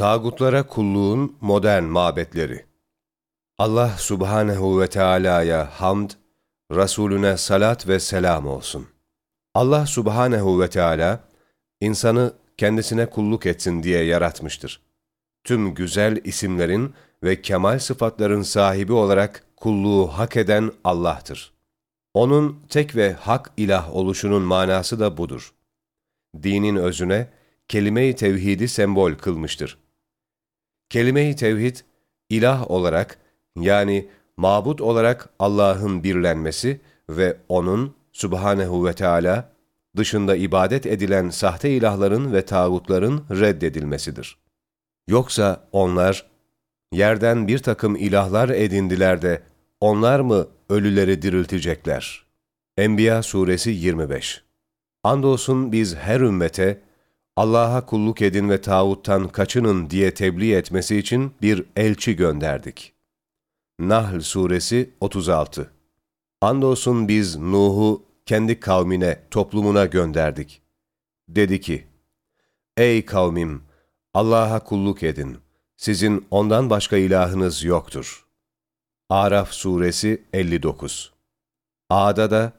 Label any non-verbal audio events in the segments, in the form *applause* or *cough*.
Tağutlara kulluğun modern mabetleri Allah subhanehu ve Teala'ya hamd, Resulüne salat ve selam olsun. Allah subhanehu ve Teala, insanı kendisine kulluk etsin diye yaratmıştır. Tüm güzel isimlerin ve kemal sıfatların sahibi olarak kulluğu hak eden Allah'tır. Onun tek ve hak ilah oluşunun manası da budur. Dinin özüne, kelime-i tevhidi sembol kılmıştır. Kelime-i tevhid, ilah olarak yani mabut olarak Allah'ın birlenmesi ve O'nun subhanehu ve Teala dışında ibadet edilen sahte ilahların ve tağutların reddedilmesidir. Yoksa onlar, yerden bir takım ilahlar edindiler de onlar mı ölüleri diriltecekler? Enbiya suresi 25 Andolsun biz her ümmete, Allah'a kulluk edin ve tağuttan kaçının diye tebliğ etmesi için bir elçi gönderdik. Nahl suresi 36 Andolsun biz Nuh'u kendi kavmine, toplumuna gönderdik. Dedi ki, Ey kavmim! Allah'a kulluk edin. Sizin ondan başka ilahınız yoktur. Araf suresi 59 Ağda da,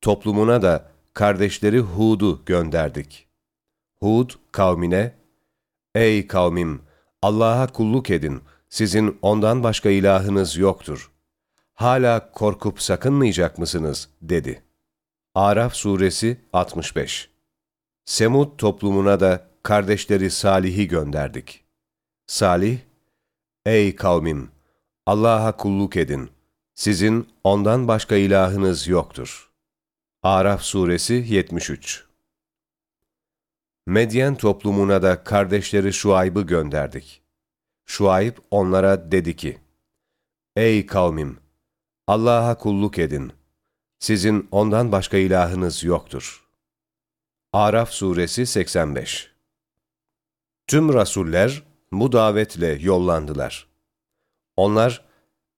toplumuna da kardeşleri Hud'u gönderdik. Hud kavmine, Ey kavmim! Allah'a kulluk edin. Sizin ondan başka ilahınız yoktur. Hala korkup sakınmayacak mısınız? dedi. Araf suresi 65 Semud toplumuna da kardeşleri Salih'i gönderdik. Salih, Ey kavmim! Allah'a kulluk edin. Sizin ondan başka ilahınız yoktur. Araf suresi 73 Medyen toplumuna da kardeşleri Şuayb'ı gönderdik. Şuayb onlara dedi ki, Ey kavmim! Allah'a kulluk edin. Sizin ondan başka ilahınız yoktur. Araf suresi 85 Tüm rasuller bu davetle yollandılar. Onlar,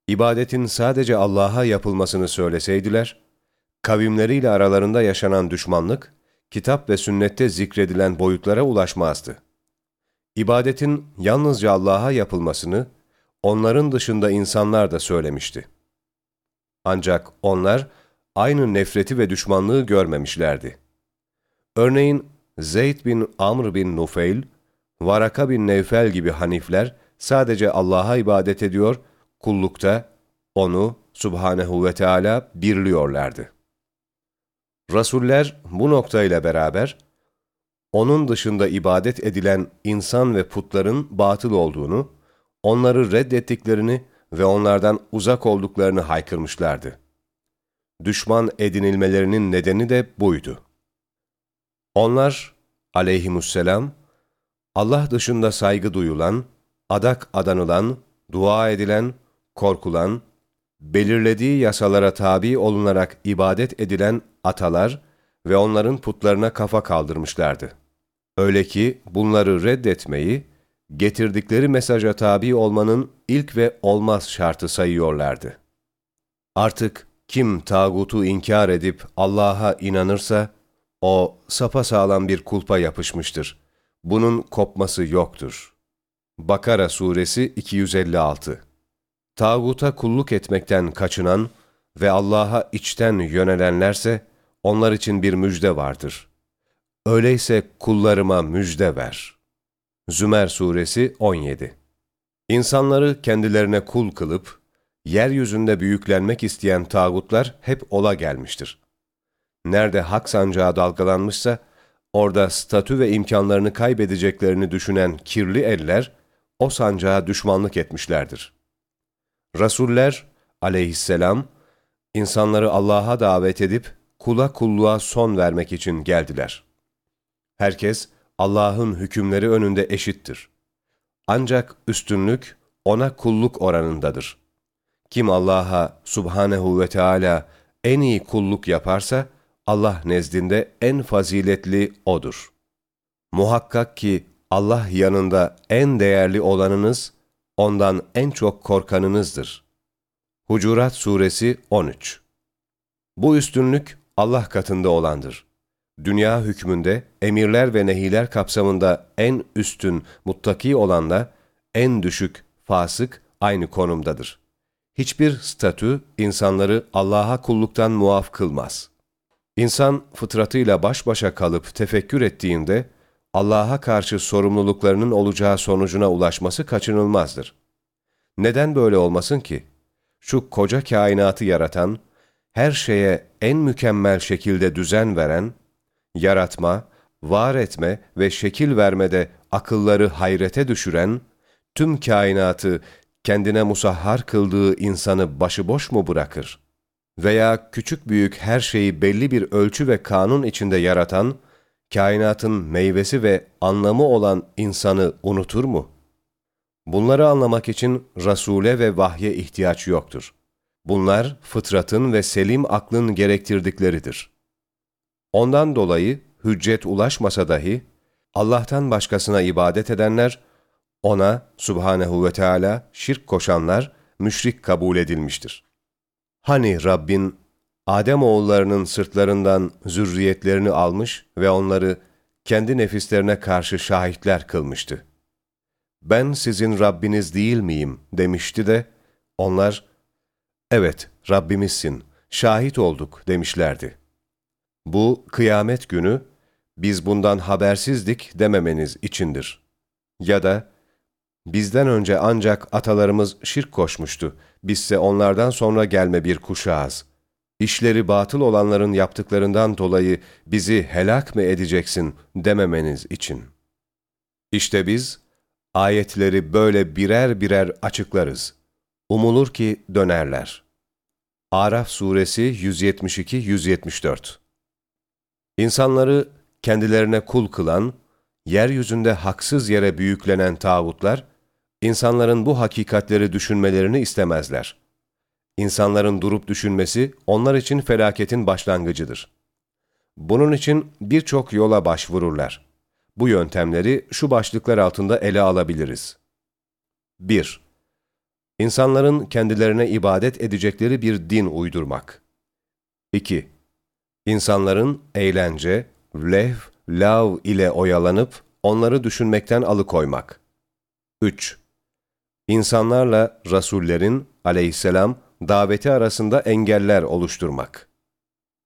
ibadetin sadece Allah'a yapılmasını söyleseydiler, kavimleriyle aralarında yaşanan düşmanlık, kitap ve sünnette zikredilen boyutlara ulaşmazdı. İbadetin yalnızca Allah'a yapılmasını, onların dışında insanlar da söylemişti. Ancak onlar, aynı nefreti ve düşmanlığı görmemişlerdi. Örneğin Zeyd bin Amr bin Nufeyl, Varaka bin Nevfel gibi hanifler sadece Allah'a ibadet ediyor, kullukta onu subhanehu ve Teala birliyorlardı. Rasuller bu noktayla beraber, onun dışında ibadet edilen insan ve putların batıl olduğunu, onları reddettiklerini ve onlardan uzak olduklarını haykırmışlardı. Düşman edinilmelerinin nedeni de buydu. Onlar aleyhimusselam, Allah dışında saygı duyulan, adak adanılan, dua edilen, korkulan, belirlediği yasalara tabi olunarak ibadet edilen atalar ve onların putlarına kafa kaldırmışlardı. Öyle ki bunları reddetmeyi, getirdikleri mesaja tabi olmanın ilk ve olmaz şartı sayıyorlardı. Artık kim tağutu inkar edip Allah'a inanırsa, o sapasağlam bir kulpa yapışmıştır. Bunun kopması yoktur. Bakara Suresi 256 Tağuta kulluk etmekten kaçınan ve Allah'a içten yönelenlerse, onlar için bir müjde vardır. Öyleyse kullarıma müjde ver. Zümer Suresi 17 İnsanları kendilerine kul kılıp, yeryüzünde büyüklenmek isteyen tağutlar hep ola gelmiştir. Nerede hak sancağı dalgalanmışsa, orada statü ve imkanlarını kaybedeceklerini düşünen kirli eller, o sancağa düşmanlık etmişlerdir. Rasuller aleyhisselam, insanları Allah'a davet edip, kula kulluğa son vermek için geldiler. Herkes, Allah'ın hükümleri önünde eşittir. Ancak üstünlük, ona kulluk oranındadır. Kim Allah'a subhanehu ve Teala en iyi kulluk yaparsa, Allah nezdinde en faziletli O'dur. Muhakkak ki Allah yanında en değerli olanınız, ondan en çok korkanınızdır. Hucurat Suresi 13 Bu üstünlük Allah katında olandır. Dünya hükmünde emirler ve nehiler kapsamında en üstün, muttaki olanla en düşük, fasık aynı konumdadır. Hiçbir statü insanları Allah'a kulluktan muaf kılmaz. İnsan fıtratıyla baş başa kalıp tefekkür ettiğinde Allah'a karşı sorumluluklarının olacağı sonucuna ulaşması kaçınılmazdır. Neden böyle olmasın ki? Şu koca kainatı yaratan, her şeye en mükemmel şekilde düzen veren, yaratma, var etme ve şekil vermede akılları hayrete düşüren, tüm kainatı kendine musahhar kıldığı insanı başıboş mu bırakır? Veya küçük büyük her şeyi belli bir ölçü ve kanun içinde yaratan, kainatın meyvesi ve anlamı olan insanı unutur mu? Bunları anlamak için Rasule ve vahye ihtiyaç yoktur. Bunlar fıtratın ve selim aklın gerektirdikleridir. Ondan dolayı hüccet ulaşmasa dahi, Allah'tan başkasına ibadet edenler, ona subhanehu ve Teala şirk koşanlar müşrik kabul edilmiştir. Hani Rabbin Adem oğullarının sırtlarından zürriyetlerini almış ve onları kendi nefislerine karşı şahitler kılmıştı. Ben sizin Rabbiniz değil miyim demişti de onlar evet Rabbimizsin, şahit olduk demişlerdi. Bu kıyamet günü biz bundan habersizdik dememeniz içindir. Ya da bizden önce ancak atalarımız şirk koşmuştu, bizse onlardan sonra gelme bir kuşağız. İşleri batıl olanların yaptıklarından dolayı bizi helak mı edeceksin dememeniz için. İşte biz ayetleri böyle birer birer açıklarız. Umulur ki dönerler. Araf suresi 172-174 İnsanları kendilerine kul kılan, yeryüzünde haksız yere büyüklenen tağutlar, insanların bu hakikatleri düşünmelerini istemezler. İnsanların durup düşünmesi onlar için felaketin başlangıcıdır. Bunun için birçok yola başvururlar. Bu yöntemleri şu başlıklar altında ele alabiliriz. 1. İnsanların kendilerine ibadet edecekleri bir din uydurmak. 2. İnsanların eğlence, lev, lav ile oyalanıp onları düşünmekten alıkoymak. 3. İnsanlarla Rasullerin aleyhisselam daveti arasında engeller oluşturmak.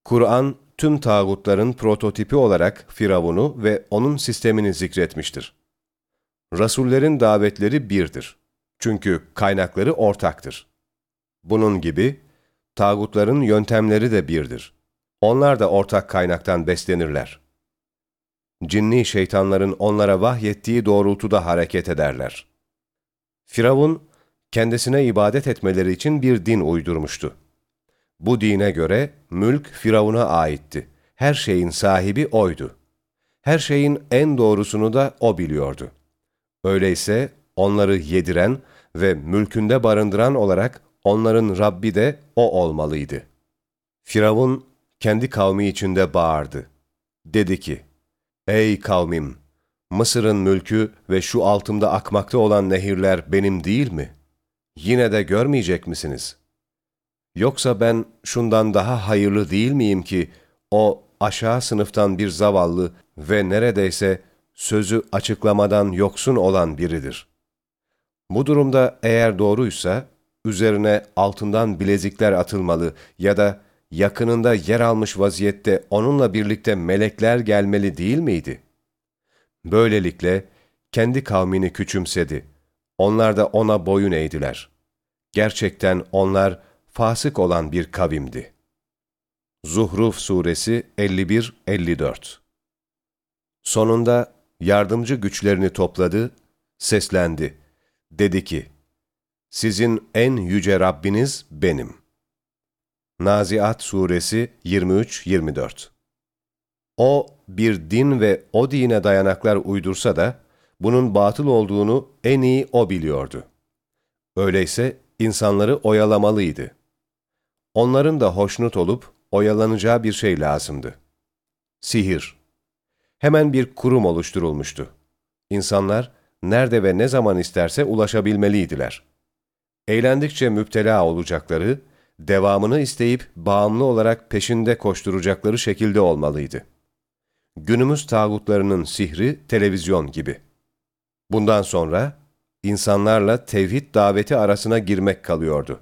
Kur'an tüm tağutların prototipi olarak Firavun'u ve onun sistemini zikretmiştir. Rasullerin davetleri birdir. Çünkü kaynakları ortaktır. Bunun gibi tağutların yöntemleri de birdir. Onlar da ortak kaynaktan beslenirler. Cinni şeytanların onlara vahyettiği doğrultuda hareket ederler. Firavun, kendisine ibadet etmeleri için bir din uydurmuştu. Bu dine göre mülk Firavun'a aitti. Her şeyin sahibi oydu. Her şeyin en doğrusunu da o biliyordu. Öyleyse onları yediren ve mülkünde barındıran olarak onların Rabbi de o olmalıydı. Firavun kendi kavmi içinde bağırdı. Dedi ki, Ey kavmim! Mısır'ın mülkü ve şu altımda akmakta olan nehirler benim değil mi? Yine de görmeyecek misiniz? Yoksa ben şundan daha hayırlı değil miyim ki, o aşağı sınıftan bir zavallı ve neredeyse sözü açıklamadan yoksun olan biridir. Bu durumda eğer doğruysa, üzerine altından bilezikler atılmalı ya da yakınında yer almış vaziyette onunla birlikte melekler gelmeli değil miydi? Böylelikle kendi kavmini küçümsedi. Onlar da ona boyun eğdiler. Gerçekten onlar fasık olan bir kavimdi. Zuhruf Suresi 51-54 Sonunda yardımcı güçlerini topladı, seslendi. Dedi ki, Sizin en yüce Rabbiniz benim. Naziat Suresi 23-24 O bir din ve o dine dayanaklar uydursa da bunun batıl olduğunu en iyi o biliyordu. Öyleyse insanları oyalamalıydı. Onların da hoşnut olup oyalanacağı bir şey lazımdı. Sihir. Hemen bir kurum oluşturulmuştu. İnsanlar nerede ve ne zaman isterse ulaşabilmeliydiler. Eğlendikçe müptela olacakları, devamını isteyip bağımlı olarak peşinde koşturacakları şekilde olmalıydı. günümüz tağutlarının sihri televizyon gibi. Bundan sonra insanlarla tevhid daveti arasına girmek kalıyordu.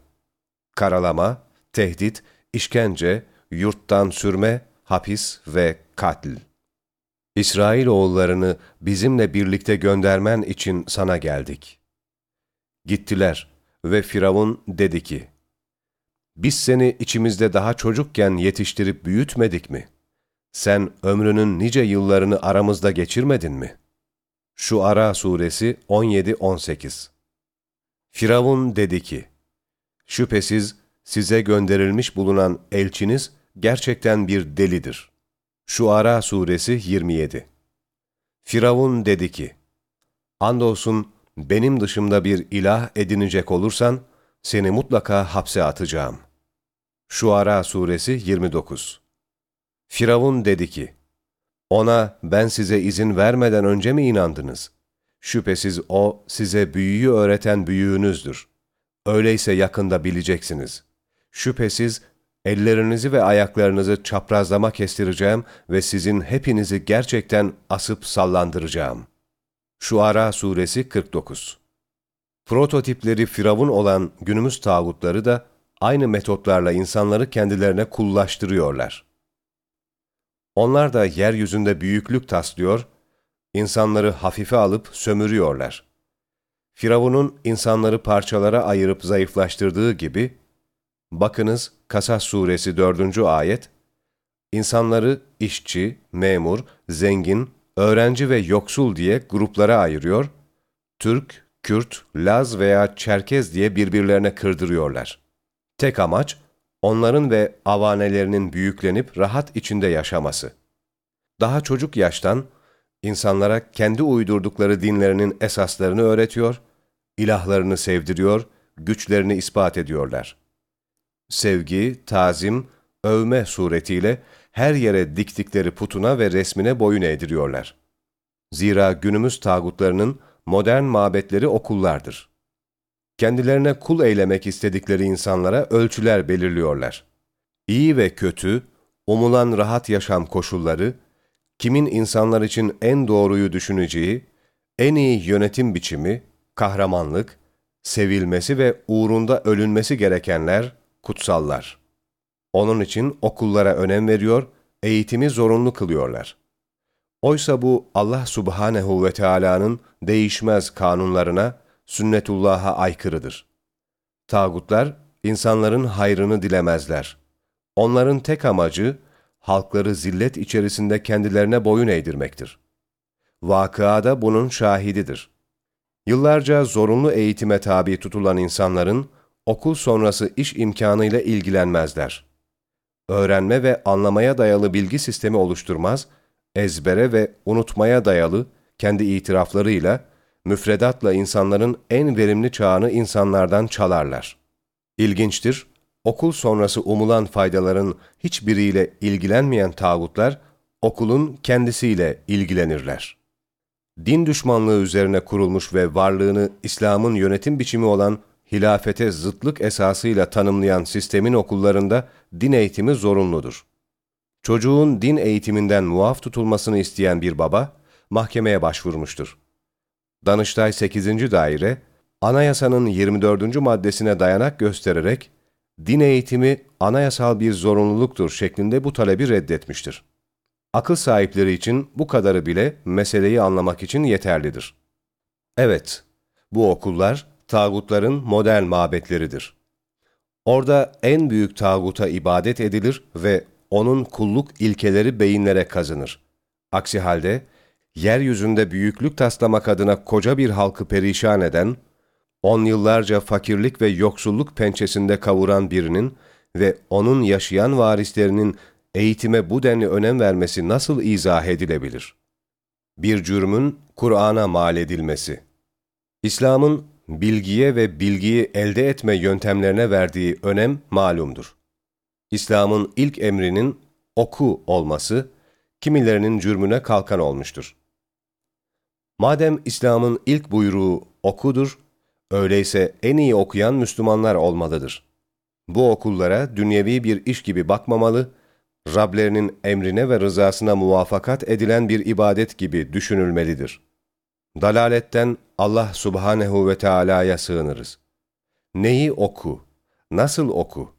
Karalama, tehdit, işkence, yurttan sürme, hapis ve katil. İsrail oğullarını bizimle birlikte göndermen için sana geldik. Gittiler ve Firavun dedi ki, Biz seni içimizde daha çocukken yetiştirip büyütmedik mi? Sen ömrünün nice yıllarını aramızda geçirmedin mi? Şu Ara suresi 17-18 Firavun dedi ki, Şüphesiz size gönderilmiş bulunan elçiniz gerçekten bir delidir. Şu Ara suresi 27 Firavun dedi ki, Andolsun benim dışımda bir ilah edinecek olursan, seni mutlaka hapse atacağım. Şu Ara suresi 29 Firavun dedi ki, ona ben size izin vermeden önce mi inandınız? Şüphesiz o size büyüyü öğreten büyüğünüzdür. Öyleyse yakında bileceksiniz. Şüphesiz ellerinizi ve ayaklarınızı çaprazlama kestireceğim ve sizin hepinizi gerçekten asıp sallandıracağım. Şuara Suresi 49 Prototipleri Firavun olan günümüz tağutları da aynı metotlarla insanları kendilerine kullaştırıyorlar. Onlar da yeryüzünde büyüklük taslıyor, insanları hafife alıp sömürüyorlar. Firavun'un insanları parçalara ayırıp zayıflaştırdığı gibi, bakınız Kasas suresi 4. ayet, insanları işçi, memur, zengin, öğrenci ve yoksul diye gruplara ayırıyor, Türk, Kürt, Laz veya Çerkez diye birbirlerine kırdırıyorlar. Tek amaç, onların ve avanelerinin büyüklenip rahat içinde yaşaması. Daha çocuk yaştan insanlara kendi uydurdukları dinlerinin esaslarını öğretiyor, ilahlarını sevdiriyor, güçlerini ispat ediyorlar. Sevgi, tazim, övme suretiyle her yere diktikleri putuna ve resmine boyun eğdiriyorlar. Zira günümüz tağutlarının modern mabetleri okullardır kendilerine kul eylemek istedikleri insanlara ölçüler belirliyorlar. İyi ve kötü, umulan rahat yaşam koşulları, kimin insanlar için en doğruyu düşüneceği, en iyi yönetim biçimi, kahramanlık, sevilmesi ve uğrunda ölünmesi gerekenler, kutsallar. Onun için okullara önem veriyor, eğitimi zorunlu kılıyorlar. Oysa bu Allah subhanehu ve Teala'nın değişmez kanunlarına, sünnetullah'a aykırıdır. Tağutlar, insanların hayrını dilemezler. Onların tek amacı, halkları zillet içerisinde kendilerine boyun eğdirmektir. Vakıada bunun şahididir. Yıllarca zorunlu eğitime tabi tutulan insanların, okul sonrası iş imkanıyla ilgilenmezler. Öğrenme ve anlamaya dayalı bilgi sistemi oluşturmaz, ezbere ve unutmaya dayalı kendi itiraflarıyla müfredatla insanların en verimli çağını insanlardan çalarlar. İlginçtir, okul sonrası umulan faydaların hiçbiriyle ilgilenmeyen tağutlar, okulun kendisiyle ilgilenirler. Din düşmanlığı üzerine kurulmuş ve varlığını İslam'ın yönetim biçimi olan hilafete zıtlık esasıyla tanımlayan sistemin okullarında din eğitimi zorunludur. Çocuğun din eğitiminden muaf tutulmasını isteyen bir baba, mahkemeye başvurmuştur. Danıştay 8. Daire, anayasanın 24. maddesine dayanak göstererek, din eğitimi anayasal bir zorunluluktur şeklinde bu talebi reddetmiştir. Akıl sahipleri için bu kadarı bile meseleyi anlamak için yeterlidir. Evet, bu okullar tağutların modern mabetleridir. Orada en büyük tağuta ibadet edilir ve onun kulluk ilkeleri beyinlere kazınır. Aksi halde yeryüzünde büyüklük taslamak adına koca bir halkı perişan eden, on yıllarca fakirlik ve yoksulluk pençesinde kavuran birinin ve onun yaşayan varislerinin eğitime bu denli önem vermesi nasıl izah edilebilir? Bir cürmün Kur'an'a mal edilmesi. İslam'ın bilgiye ve bilgiyi elde etme yöntemlerine verdiği önem malumdur. İslam'ın ilk emrinin oku olması, kimilerinin cürmüne kalkan olmuştur. Madem İslam'ın ilk buyruğu okudur, öyleyse en iyi okuyan Müslümanlar olmalıdır. Bu okullara dünyevi bir iş gibi bakmamalı, Rablerinin emrine ve rızasına muvafakat edilen bir ibadet gibi düşünülmelidir. Dalaletten Allah subhanehu ve Teala'ya sığınırız. Neyi oku, nasıl oku,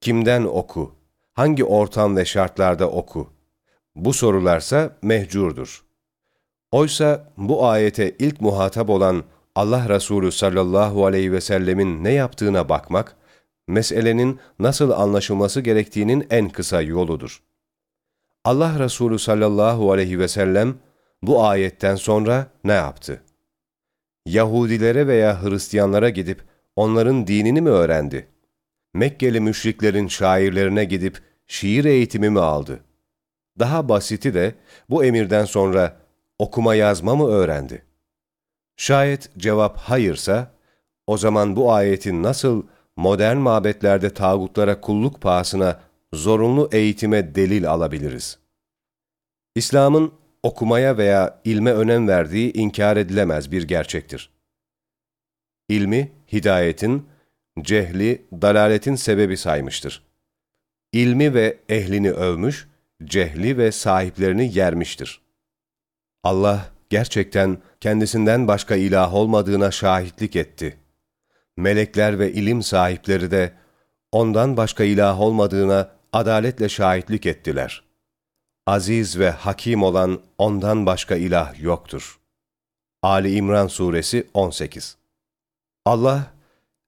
kimden oku, hangi ortam ve şartlarda oku? Bu sorularsa mehcurdur. Oysa bu ayete ilk muhatap olan Allah Resulü sallallahu aleyhi ve sellemin ne yaptığına bakmak, meselenin nasıl anlaşılması gerektiğinin en kısa yoludur. Allah Resulü sallallahu aleyhi ve sellem bu ayetten sonra ne yaptı? Yahudilere veya Hristiyanlara gidip onların dinini mi öğrendi? Mekkeli müşriklerin şairlerine gidip şiir eğitimi mi aldı? Daha basiti de bu emirden sonra okuma yazma mı öğrendi? Şayet cevap hayırsa, o zaman bu ayetin nasıl modern mabetlerde tağutlara kulluk pahasına zorunlu eğitime delil alabiliriz? İslam'ın okumaya veya ilme önem verdiği inkar edilemez bir gerçektir. İlmi, hidayetin, cehli, dalaletin sebebi saymıştır. İlmi ve ehlini övmüş, cehli ve sahiplerini yermiştir. Allah gerçekten kendisinden başka ilah olmadığına şahitlik etti. Melekler ve ilim sahipleri de ondan başka ilah olmadığına adaletle şahitlik ettiler. Aziz ve hakim olan ondan başka ilah yoktur. Ali İmran Suresi 18 Allah,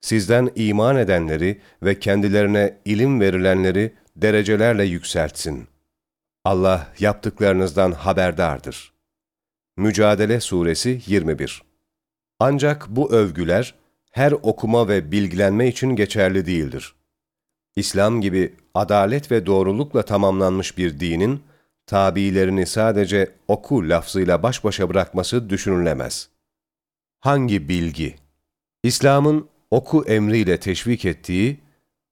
sizden iman edenleri ve kendilerine ilim verilenleri derecelerle yükseltsin. Allah yaptıklarınızdan haberdardır. Mücadele Suresi 21 Ancak bu övgüler her okuma ve bilgilenme için geçerli değildir. İslam gibi adalet ve doğrulukla tamamlanmış bir dinin, tabiilerini sadece oku lafzıyla baş başa bırakması düşünülemez. Hangi bilgi? İslam'ın oku emriyle teşvik ettiği,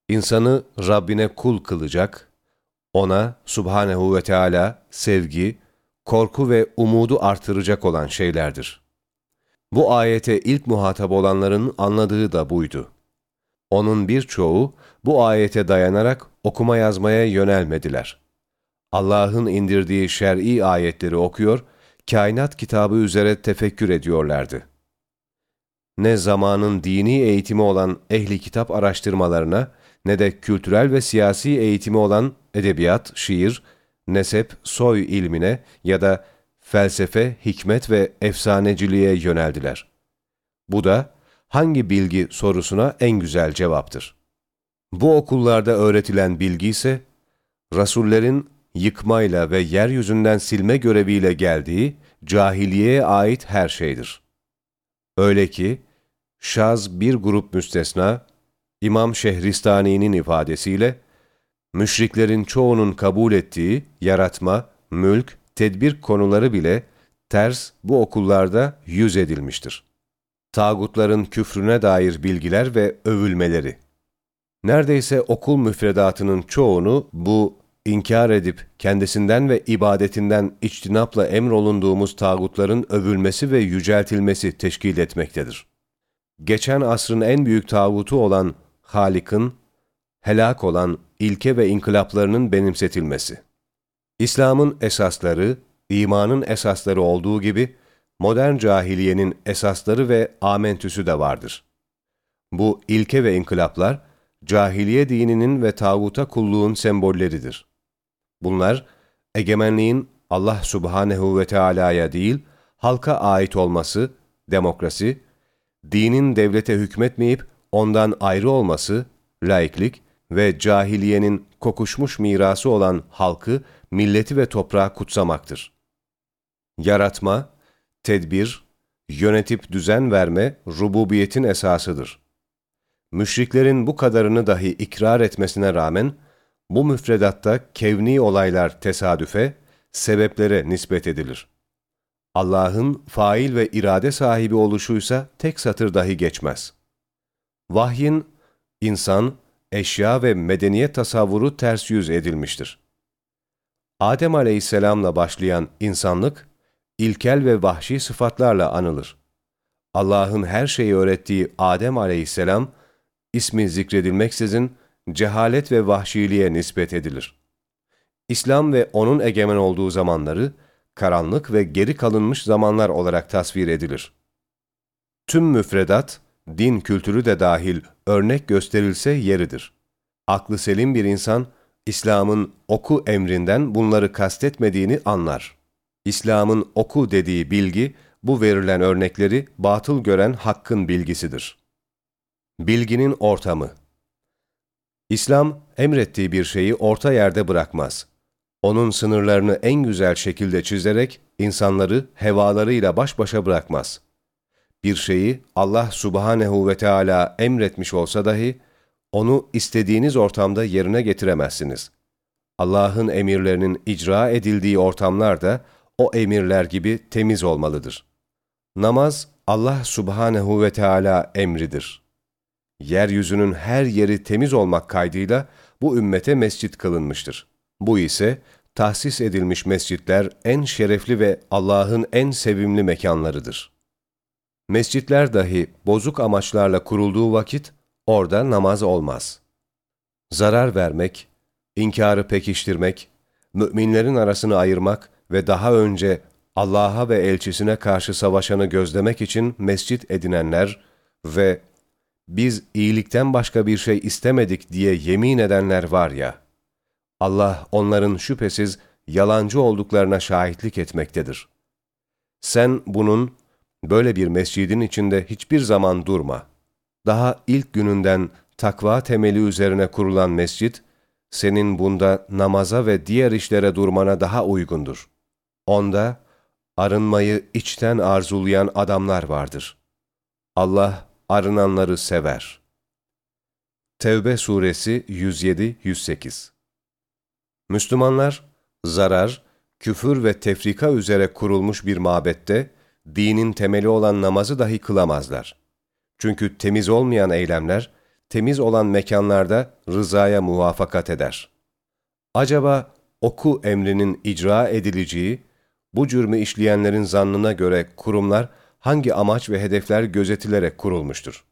insanı Rabbine kul kılacak, ona Subhanehu ve Teala sevgi, korku ve umudu artıracak olan şeylerdir. Bu ayete ilk muhatap olanların anladığı da buydu. Onun birçoğu bu ayete dayanarak okuma yazmaya yönelmediler. Allah'ın indirdiği şer'i ayetleri okuyor, kainat kitabı üzere tefekkür ediyorlardı. Ne zamanın dini eğitimi olan ehli kitap araştırmalarına, ne de kültürel ve siyasi eğitimi olan edebiyat, şiir, nesep, soy ilmine ya da felsefe, hikmet ve efsaneciliğe yöneldiler. Bu da hangi bilgi sorusuna en güzel cevaptır. Bu okullarda öğretilen bilgi ise, Rasullerin yıkmayla ve yeryüzünden silme göreviyle geldiği cahiliyeye ait her şeydir. Öyle ki, şaz bir grup müstesna, İmam Şehristani'nin ifadesiyle, müşriklerin çoğunun kabul ettiği yaratma, mülk, tedbir konuları bile ters bu okullarda yüz edilmiştir. Tağutların küfrüne dair bilgiler ve övülmeleri. Neredeyse okul müfredatının çoğunu bu inkar edip kendisinden ve ibadetinden içtinapla emrolunduğumuz tağutların övülmesi ve yüceltilmesi teşkil etmektedir. Geçen asrın en büyük tağutu olan Halik'in, helak olan ilke ve inkılaplarının benimsetilmesi. İslam'ın esasları, imanın esasları olduğu gibi, modern cahiliyenin esasları ve amentüsü de vardır. Bu ilke ve inkılaplar, cahiliye dininin ve tağuta kulluğun sembolleridir. Bunlar, egemenliğin Allah subhanehu ve Teala'ya değil, halka ait olması, demokrasi, dinin devlete hükmetmeyip ondan ayrı olması, laiklik ve cahiliyenin kokuşmuş mirası olan halkı, milleti ve toprağı kutsamaktır. Yaratma, tedbir, yönetip düzen verme rububiyetin esasıdır. Müşriklerin bu kadarını dahi ikrar etmesine rağmen, bu müfredatta kevni olaylar tesadüfe, sebeplere nispet edilir. Allah'ın fail ve irade sahibi oluşuysa tek satır dahi geçmez. Vahyin, insan, eşya ve medeniyet tasavvuru ters yüz edilmiştir. Adem aleyhisselamla başlayan insanlık, ilkel ve vahşi sıfatlarla anılır. Allah'ın her şeyi öğrettiği Adem aleyhisselam, ismi zikredilmeksizin cehalet ve vahşiliğe nispet edilir. İslam ve onun egemen olduğu zamanları, karanlık ve geri kalınmış zamanlar olarak tasvir edilir. Tüm müfredat, din kültürü de dahil örnek gösterilse yeridir. Aklı selim bir insan, İslam'ın oku emrinden bunları kastetmediğini anlar. İslam'ın oku dediği bilgi, bu verilen örnekleri batıl gören hakkın bilgisidir. Bilginin ortamı İslam, emrettiği bir şeyi orta yerde bırakmaz. Onun sınırlarını en güzel şekilde çizerek insanları hevalarıyla baş başa bırakmaz. Bir şeyi Allah subhanehu ve Teala emretmiş olsa dahi, onu istediğiniz ortamda yerine getiremezsiniz. Allah'ın emirlerinin icra edildiği ortamlar da o emirler gibi temiz olmalıdır. Namaz, Allah subhanehu ve Teala emridir. Yeryüzünün her yeri temiz olmak kaydıyla bu ümmete mescit kılınmıştır. Bu ise tahsis edilmiş mescitler en şerefli ve Allah'ın en sevimli mekanlarıdır. Mescitler dahi bozuk amaçlarla kurulduğu vakit orada namaz olmaz. Zarar vermek, inkarı pekiştirmek, müminlerin arasını ayırmak ve daha önce Allah'a ve elçisine karşı savaşanı gözlemek için mescit edinenler ve biz iyilikten başka bir şey istemedik diye yemin edenler var ya, Allah onların şüphesiz yalancı olduklarına şahitlik etmektedir. Sen bunun, böyle bir mescidin içinde hiçbir zaman durma. Daha ilk gününden takva temeli üzerine kurulan mescit, senin bunda namaza ve diğer işlere durmana daha uygundur. Onda, arınmayı içten arzulayan adamlar vardır. Allah, arınanları sever. Tevbe suresi 107-108 Müslümanlar, zarar, küfür ve tefrika üzere kurulmuş bir mabette, dinin temeli olan namazı dahi kılamazlar. Çünkü temiz olmayan eylemler, temiz olan mekanlarda rızaya muvafakat eder. Acaba oku emrinin icra edileceği, bu cürmü işleyenlerin zannına göre kurumlar hangi amaç ve hedefler gözetilerek kurulmuştur?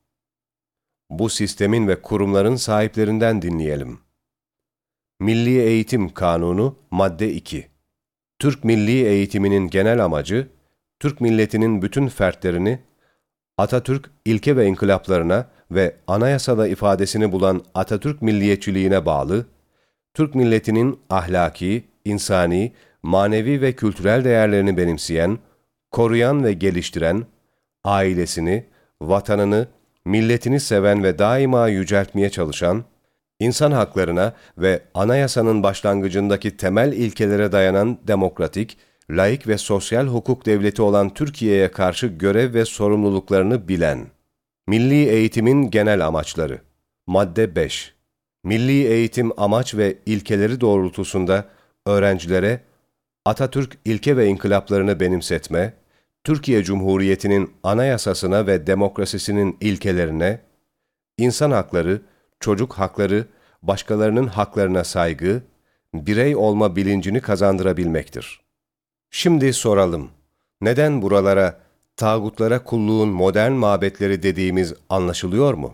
Bu sistemin ve kurumların sahiplerinden dinleyelim. Milli Eğitim Kanunu Madde 2 Türk milli eğitiminin genel amacı, Türk milletinin bütün fertlerini Atatürk ilke ve inkılaplarına ve anayasada ifadesini bulan Atatürk milliyetçiliğine bağlı, Türk milletinin ahlaki, insani, manevi ve kültürel değerlerini benimseyen, koruyan ve geliştiren, ailesini, vatanını, milletini seven ve daima yüceltmeye çalışan, insan haklarına ve anayasanın başlangıcındaki temel ilkelere dayanan demokratik, laik ve sosyal hukuk devleti olan Türkiye'ye karşı görev ve sorumluluklarını bilen. Milli eğitimin genel amaçları. Madde 5. Milli eğitim amaç ve ilkeleri doğrultusunda öğrencilere Atatürk ilke ve inkılaplarını benimsetme, Türkiye Cumhuriyeti'nin anayasasına ve demokrasisinin ilkelerine, insan hakları, çocuk hakları, başkalarının haklarına saygı, birey olma bilincini kazandırabilmektir. Şimdi soralım, neden buralara, tağutlara kulluğun modern mabetleri dediğimiz anlaşılıyor mu?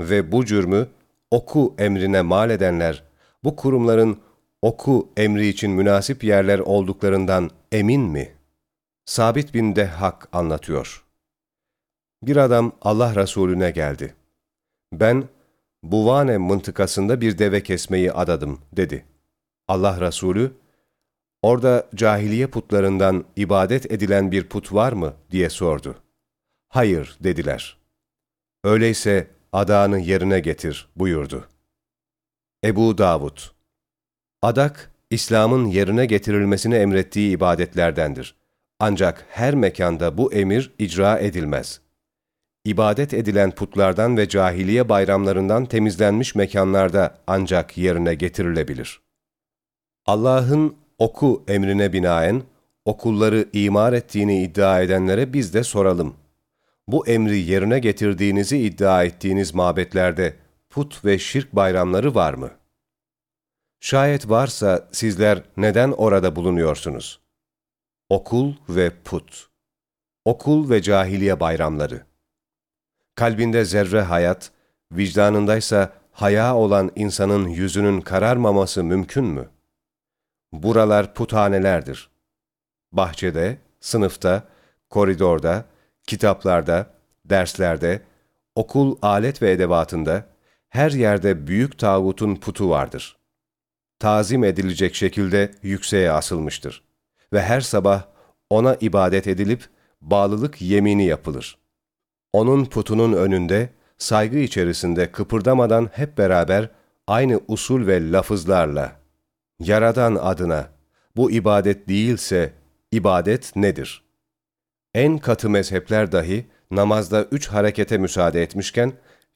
Ve bu cürmü oku emrine mal edenler, bu kurumların oku emri için münasip yerler olduklarından emin mi? Sabit bin Dehhak anlatıyor. Bir adam Allah Resulüne geldi. Ben Buvane mıntıkasında bir deve kesmeyi adadım dedi. Allah Resulü, orada cahiliye putlarından ibadet edilen bir put var mı diye sordu. Hayır dediler. Öyleyse adağını yerine getir buyurdu. Ebu Davud Adak, İslam'ın yerine getirilmesini emrettiği ibadetlerdendir. Ancak her mekanda bu emir icra edilmez. İbadet edilen putlardan ve cahiliye bayramlarından temizlenmiş mekanlarda ancak yerine getirilebilir. Allah'ın oku emrine binaen okulları imar ettiğini iddia edenlere biz de soralım. Bu emri yerine getirdiğinizi iddia ettiğiniz mabetlerde put ve şirk bayramları var mı? Şayet varsa sizler neden orada bulunuyorsunuz? Okul ve put. Okul ve cahiliye bayramları. Kalbinde zerre hayat, vicdanındaysa haya olan insanın yüzünün kararmaması mümkün mü? Buralar puthanelerdir. Bahçede, sınıfta, koridorda, kitaplarda, derslerde, okul alet ve edevatında, her yerde büyük tağutun putu vardır. Tazim edilecek şekilde yükseğe asılmıştır. Ve her sabah ona ibadet edilip bağlılık yemini yapılır. Onun putunun önünde, saygı içerisinde kıpırdamadan hep beraber aynı usul ve lafızlarla, Yaradan adına, bu ibadet değilse, ibadet nedir? En katı mezhepler dahi namazda üç harekete müsaade etmişken,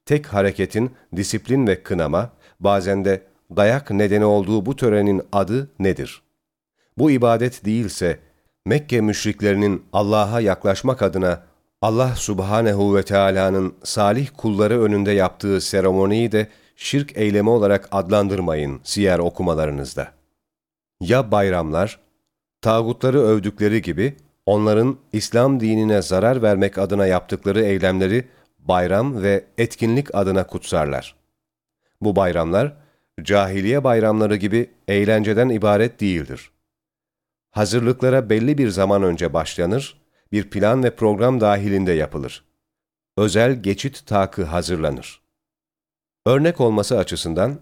tek hareketin disiplin ve kınama, bazen de dayak nedeni olduğu bu törenin adı nedir? Bu ibadet değilse, Mekke müşriklerinin Allah'a yaklaşmak adına Allah subhanehu ve Teala'nın salih kulları önünde yaptığı seremoniyi de şirk eylemi olarak adlandırmayın siyer okumalarınızda. Ya bayramlar, tağutları övdükleri gibi onların İslam dinine zarar vermek adına yaptıkları eylemleri bayram ve etkinlik adına kutsarlar. Bu bayramlar, cahiliye bayramları gibi eğlenceden ibaret değildir. Hazırlıklara belli bir zaman önce başlanır, bir plan ve program dahilinde yapılır. Özel geçit takı hazırlanır. Örnek olması açısından,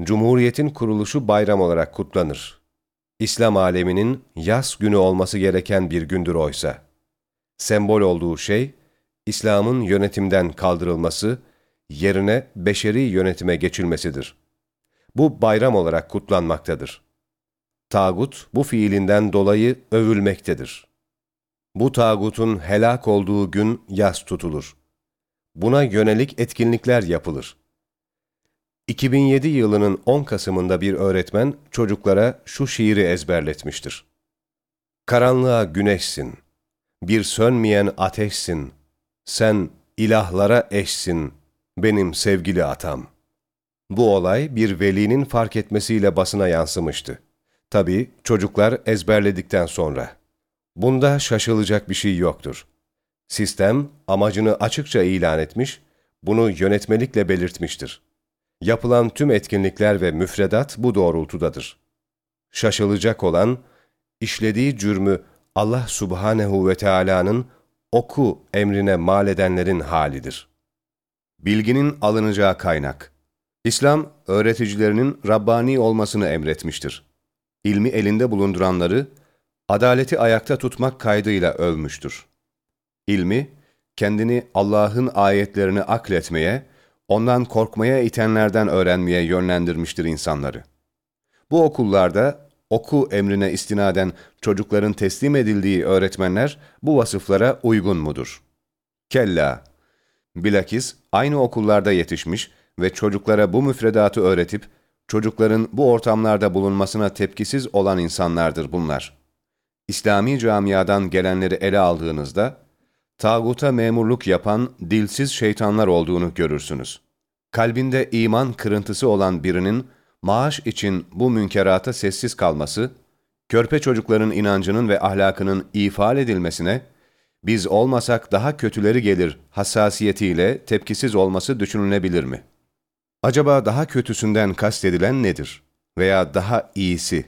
Cumhuriyetin kuruluşu bayram olarak kutlanır. İslam aleminin yaz günü olması gereken bir gündür oysa. Sembol olduğu şey, İslam'ın yönetimden kaldırılması, yerine beşeri yönetime geçilmesidir. Bu bayram olarak kutlanmaktadır. Tağut bu fiilinden dolayı övülmektedir. Bu tağutun helak olduğu gün yaz tutulur. Buna yönelik etkinlikler yapılır. 2007 yılının 10 Kasım'ında bir öğretmen çocuklara şu şiiri ezberletmiştir. Karanlığa güneşsin, bir sönmeyen ateşsin, sen ilahlara eşsin, benim sevgili atam. Bu olay bir velinin fark etmesiyle basına yansımıştı. Tabii çocuklar ezberledikten sonra. Bunda şaşılacak bir şey yoktur. Sistem amacını açıkça ilan etmiş, bunu yönetmelikle belirtmiştir. Yapılan tüm etkinlikler ve müfredat bu doğrultudadır. Şaşılacak olan, işlediği cürmü Allah subhanehu ve Teala'nın oku emrine mal edenlerin halidir. Bilginin alınacağı kaynak İslam, öğreticilerinin Rabbani olmasını emretmiştir. İlmi elinde bulunduranları, adaleti ayakta tutmak kaydıyla övmüştür. İlmi, kendini Allah'ın ayetlerini akletmeye, ondan korkmaya itenlerden öğrenmeye yönlendirmiştir insanları. Bu okullarda oku emrine istinaden çocukların teslim edildiği öğretmenler bu vasıflara uygun mudur? Kella! Bilakis aynı okullarda yetişmiş ve çocuklara bu müfredatı öğretip, çocukların bu ortamlarda bulunmasına tepkisiz olan insanlardır bunlar. İslami camiadan gelenleri ele aldığınızda, tağuta memurluk yapan dilsiz şeytanlar olduğunu görürsünüz. Kalbinde iman kırıntısı olan birinin maaş için bu münkerata sessiz kalması, körpe çocukların inancının ve ahlakının ifade edilmesine, biz olmasak daha kötüleri gelir hassasiyetiyle tepkisiz olması düşünülebilir mi? Acaba daha kötüsünden kastedilen nedir? Veya daha iyisi?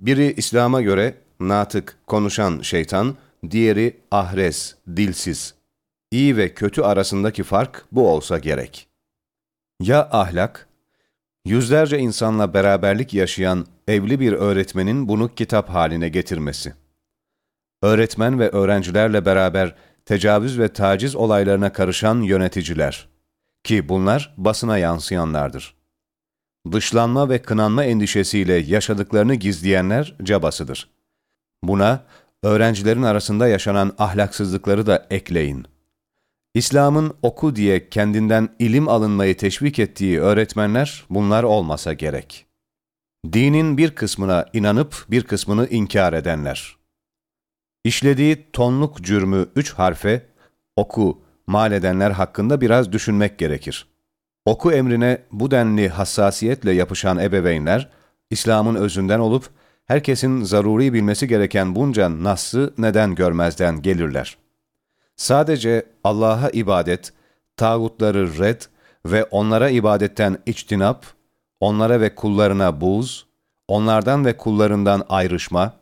Biri İslam'a göre natık, konuşan şeytan, diğeri ahrez, dilsiz. İyi ve kötü arasındaki fark bu olsa gerek. Ya ahlak? Yüzlerce insanla beraberlik yaşayan evli bir öğretmenin bunu kitap haline getirmesi. Öğretmen ve öğrencilerle beraber tecavüz ve taciz olaylarına karışan yöneticiler. Ki bunlar basına yansıyanlardır. Dışlanma ve kınanma endişesiyle yaşadıklarını gizleyenler cabasıdır. Buna öğrencilerin arasında yaşanan ahlaksızlıkları da ekleyin. İslam'ın oku diye kendinden ilim alınmayı teşvik ettiği öğretmenler bunlar olmasa gerek. Dinin bir kısmına inanıp bir kısmını inkar edenler. İşlediği tonluk cürmü üç harfe, oku, mal edenler hakkında biraz düşünmek gerekir. Oku emrine bu denli hassasiyetle yapışan ebeveynler, İslam'ın özünden olup, herkesin zaruri bilmesi gereken bunca nassı neden görmezden gelirler. Sadece Allah'a ibadet, tağutları red ve onlara ibadetten içtinap, onlara ve kullarına buz, onlardan ve kullarından ayrışma,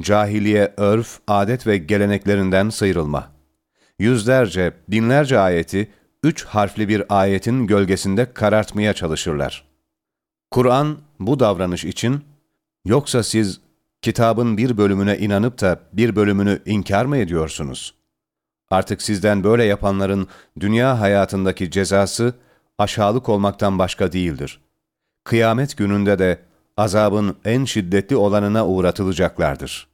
cahiliye, örf, adet ve geleneklerinden sıyrılma. Yüzlerce, binlerce ayeti, üç harfli bir ayetin gölgesinde karartmaya çalışırlar. Kur'an bu davranış için, yoksa siz kitabın bir bölümüne inanıp da bir bölümünü inkar mı ediyorsunuz? Artık sizden böyle yapanların dünya hayatındaki cezası aşağılık olmaktan başka değildir. Kıyamet gününde de azabın en şiddetli olanına uğratılacaklardır.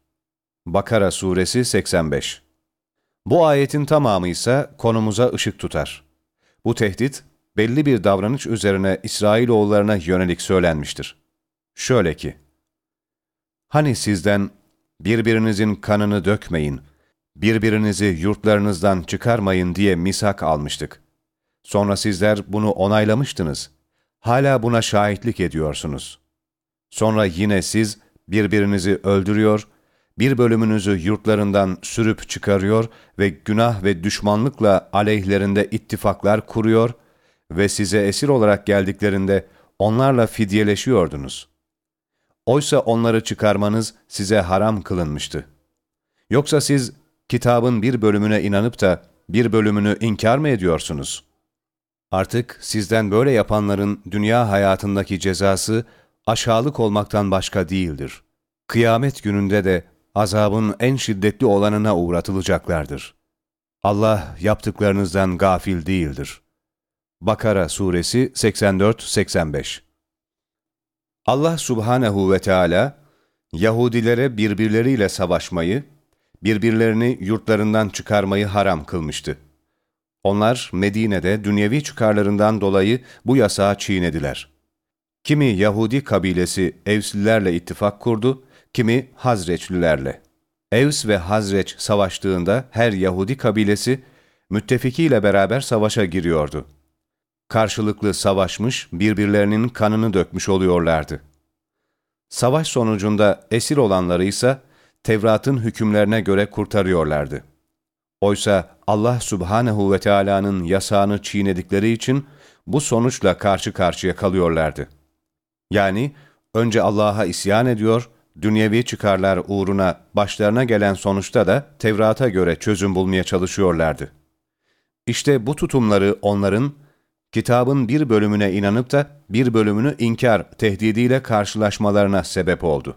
Bakara Suresi 85 Bu ayetin tamamı ise konumuza ışık tutar. Bu tehdit, belli bir davranış üzerine İsrailoğullarına yönelik söylenmiştir. Şöyle ki, Hani sizden birbirinizin kanını dökmeyin, birbirinizi yurtlarınızdan çıkarmayın diye misak almıştık. Sonra sizler bunu onaylamıştınız. Hala buna şahitlik ediyorsunuz. Sonra yine siz birbirinizi öldürüyor, bir bölümünüzü yurtlarından sürüp çıkarıyor ve günah ve düşmanlıkla aleyhlerinde ittifaklar kuruyor ve size esir olarak geldiklerinde onlarla fidyeleşiyordunuz. Oysa onları çıkarmanız size haram kılınmıştı. Yoksa siz kitabın bir bölümüne inanıp da bir bölümünü inkar mı ediyorsunuz? Artık sizden böyle yapanların dünya hayatındaki cezası aşağılık olmaktan başka değildir. Kıyamet gününde de azabın en şiddetli olanına uğratılacaklardır. Allah yaptıklarınızdan gafil değildir. Bakara Suresi 84-85 Allah Subhanehu ve Teala Yahudilere birbirleriyle savaşmayı, birbirlerini yurtlarından çıkarmayı haram kılmıştı. Onlar Medine'de dünyevi çıkarlarından dolayı bu yasağı çiğnediler. Kimi Yahudi kabilesi Evslilerle ittifak kurdu, kimi Hazreçlilerle. Evs ve Hazreç savaştığında her Yahudi kabilesi müttefikiyle beraber savaşa giriyordu. Karşılıklı savaşmış, birbirlerinin kanını dökmüş oluyorlardı. Savaş sonucunda esir olanları ise Tevrat'ın hükümlerine göre kurtarıyorlardı. Oysa Allah Subhanehu ve Teala'nın yasağını çiğnedikleri için bu sonuçla karşı karşıya kalıyorlardı. Yani önce Allah'a isyan ediyor, dünyevi çıkarlar uğruna başlarına gelen sonuçta da Tevrat'a göre çözüm bulmaya çalışıyorlardı. İşte bu tutumları onların, kitabın bir bölümüne inanıp da bir bölümünü inkar tehdidiyle karşılaşmalarına sebep oldu.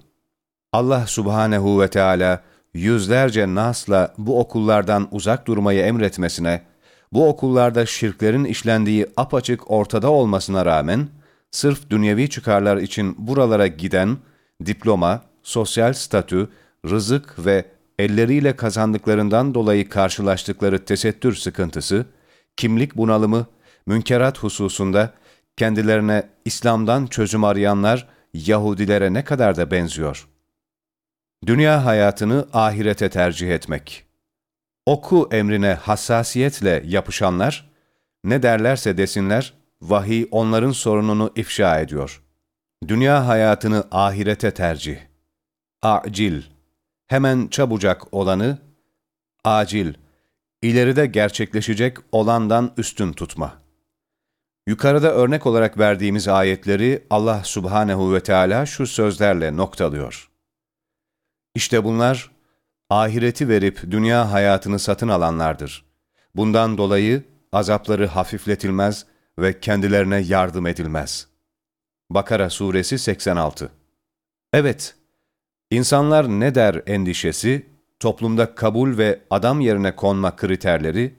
Allah subhanehu ve Teala yüzlerce nasla bu okullardan uzak durmayı emretmesine, bu okullarda şirklerin işlendiği apaçık ortada olmasına rağmen, sırf dünyevi çıkarlar için buralara giden, diploma, sosyal statü, rızık ve elleriyle kazandıklarından dolayı karşılaştıkları tesettür sıkıntısı, kimlik bunalımı, münkerat hususunda kendilerine İslam'dan çözüm arayanlar Yahudilere ne kadar da benziyor. Dünya hayatını ahirete tercih etmek. Oku emrine hassasiyetle yapışanlar, ne derlerse desinler, vahiy onların sorununu ifşa ediyor. Dünya hayatını ahirete tercih. Acil, hemen çabucak olanı, acil, ileride gerçekleşecek olandan üstün tutma. Yukarıda örnek olarak verdiğimiz ayetleri Allah subhanehu ve Teala şu sözlerle noktalıyor. İşte bunlar, ahireti verip dünya hayatını satın alanlardır. Bundan dolayı azapları hafifletilmez ve kendilerine yardım edilmez. Bakara Suresi 86 Evet, insanlar ne der endişesi, toplumda kabul ve adam yerine konma kriterleri,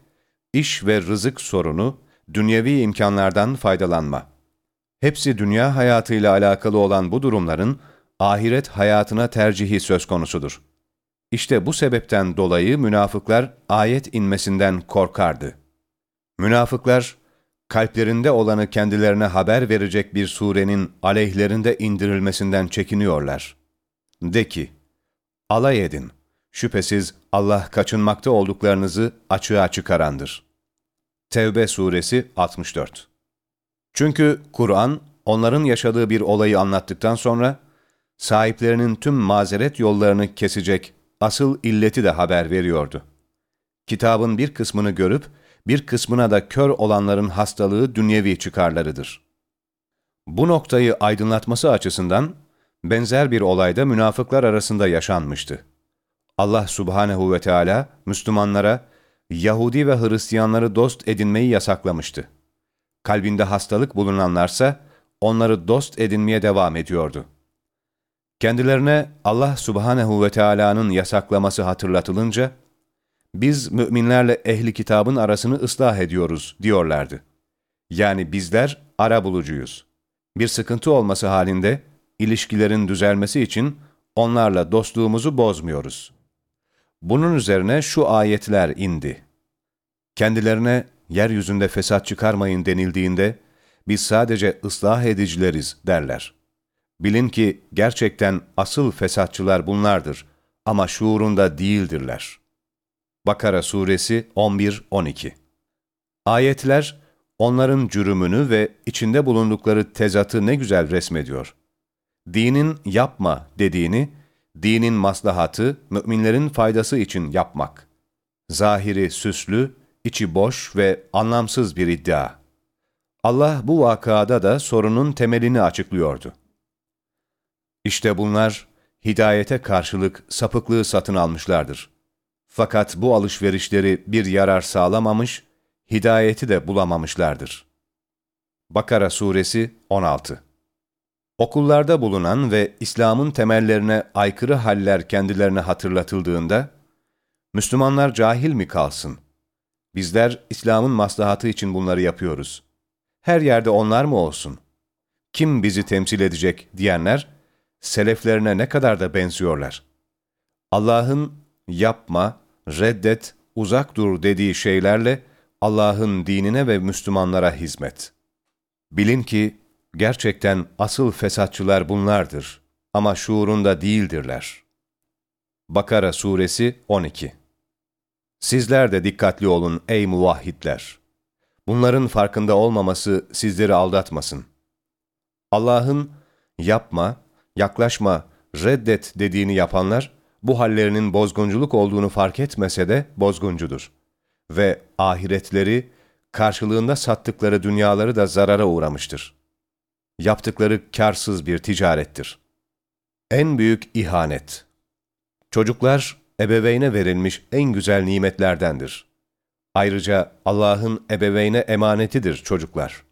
iş ve rızık sorunu, dünyevi imkanlardan faydalanma. Hepsi dünya hayatıyla alakalı olan bu durumların ahiret hayatına tercihi söz konusudur. İşte bu sebepten dolayı münafıklar ayet inmesinden korkardı. Münafıklar, kalplerinde olanı kendilerine haber verecek bir surenin aleyhlerinde indirilmesinden çekiniyorlar. De ki, alay edin, şüphesiz Allah kaçınmakta olduklarınızı açığa çıkarandır. Tevbe suresi 64 Çünkü Kur'an, onların yaşadığı bir olayı anlattıktan sonra, sahiplerinin tüm mazeret yollarını kesecek asıl illeti de haber veriyordu. Kitabın bir kısmını görüp, bir kısmına da kör olanların hastalığı dünyevi çıkarlarıdır. Bu noktayı aydınlatması açısından, Benzer bir olayda münafıklar arasında yaşanmıştı. Allah subhanehu ve Teala Müslümanlara Yahudi ve Hristiyanları dost edinmeyi yasaklamıştı. Kalbinde hastalık bulunanlarsa onları dost edinmeye devam ediyordu. Kendilerine Allah subhanehu ve Teala'nın yasaklaması hatırlatılınca, biz müminlerle ehli kitabın arasını ıslah ediyoruz diyorlardı. Yani bizler ara bulucuyuz. Bir sıkıntı olması halinde ilişkilerin düzelmesi için onlarla dostluğumuzu bozmuyoruz. Bunun üzerine şu ayetler indi. Kendilerine yeryüzünde fesat çıkarmayın denildiğinde, biz sadece ıslah edicileriz derler. Bilin ki gerçekten asıl fesatçılar bunlardır ama şuurunda değildirler. Bakara Suresi 11-12 Ayetler, onların cürümünü ve içinde bulundukları tezatı ne güzel resmediyor. Dinin yapma dediğini, dinin maslahatı, müminlerin faydası için yapmak. Zahiri süslü, içi boş ve anlamsız bir iddia. Allah bu vakada da sorunun temelini açıklıyordu. İşte bunlar hidayete karşılık sapıklığı satın almışlardır. Fakat bu alışverişleri bir yarar sağlamamış, hidayeti de bulamamışlardır. Bakara Suresi 16 Okullarda bulunan ve İslam'ın temellerine aykırı haller kendilerine hatırlatıldığında, Müslümanlar cahil mi kalsın? Bizler İslam'ın maslahatı için bunları yapıyoruz. Her yerde onlar mı olsun? Kim bizi temsil edecek diyenler, seleflerine ne kadar da benziyorlar. Allah'ın yapma, reddet, uzak dur dediği şeylerle Allah'ın dinine ve Müslümanlara hizmet. Bilin ki gerçekten asıl fesatçılar bunlardır ama şuurunda değildirler. Bakara Suresi 12 Sizler de dikkatli olun ey muvahhidler! Bunların farkında olmaması sizleri aldatmasın. Allah'ın yapma, yaklaşma, reddet dediğini yapanlar, bu hallerinin bozgunculuk olduğunu fark etmese de bozguncudur. Ve ahiretleri, karşılığında sattıkları dünyaları da zarara uğramıştır. Yaptıkları karsız bir ticarettir. En büyük ihanet. Çocuklar, ebeveyne verilmiş en güzel nimetlerdendir. Ayrıca Allah'ın ebeveyne emanetidir çocuklar.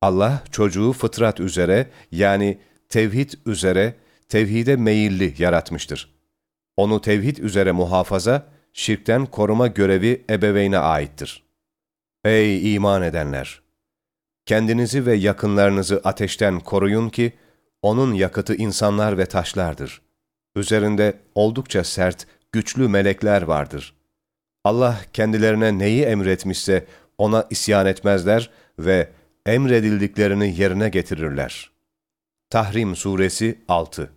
Allah çocuğu fıtrat üzere yani tevhid üzere, tevhide meyilli yaratmıştır. Onu tevhid üzere muhafaza, şirkten koruma görevi ebeveyne aittir. Ey iman edenler! Kendinizi ve yakınlarınızı ateşten koruyun ki, onun yakıtı insanlar ve taşlardır. Üzerinde oldukça sert, güçlü melekler vardır. Allah kendilerine neyi emretmişse ona isyan etmezler ve emredildiklerini yerine getirirler.'' Tahrim Suresi 6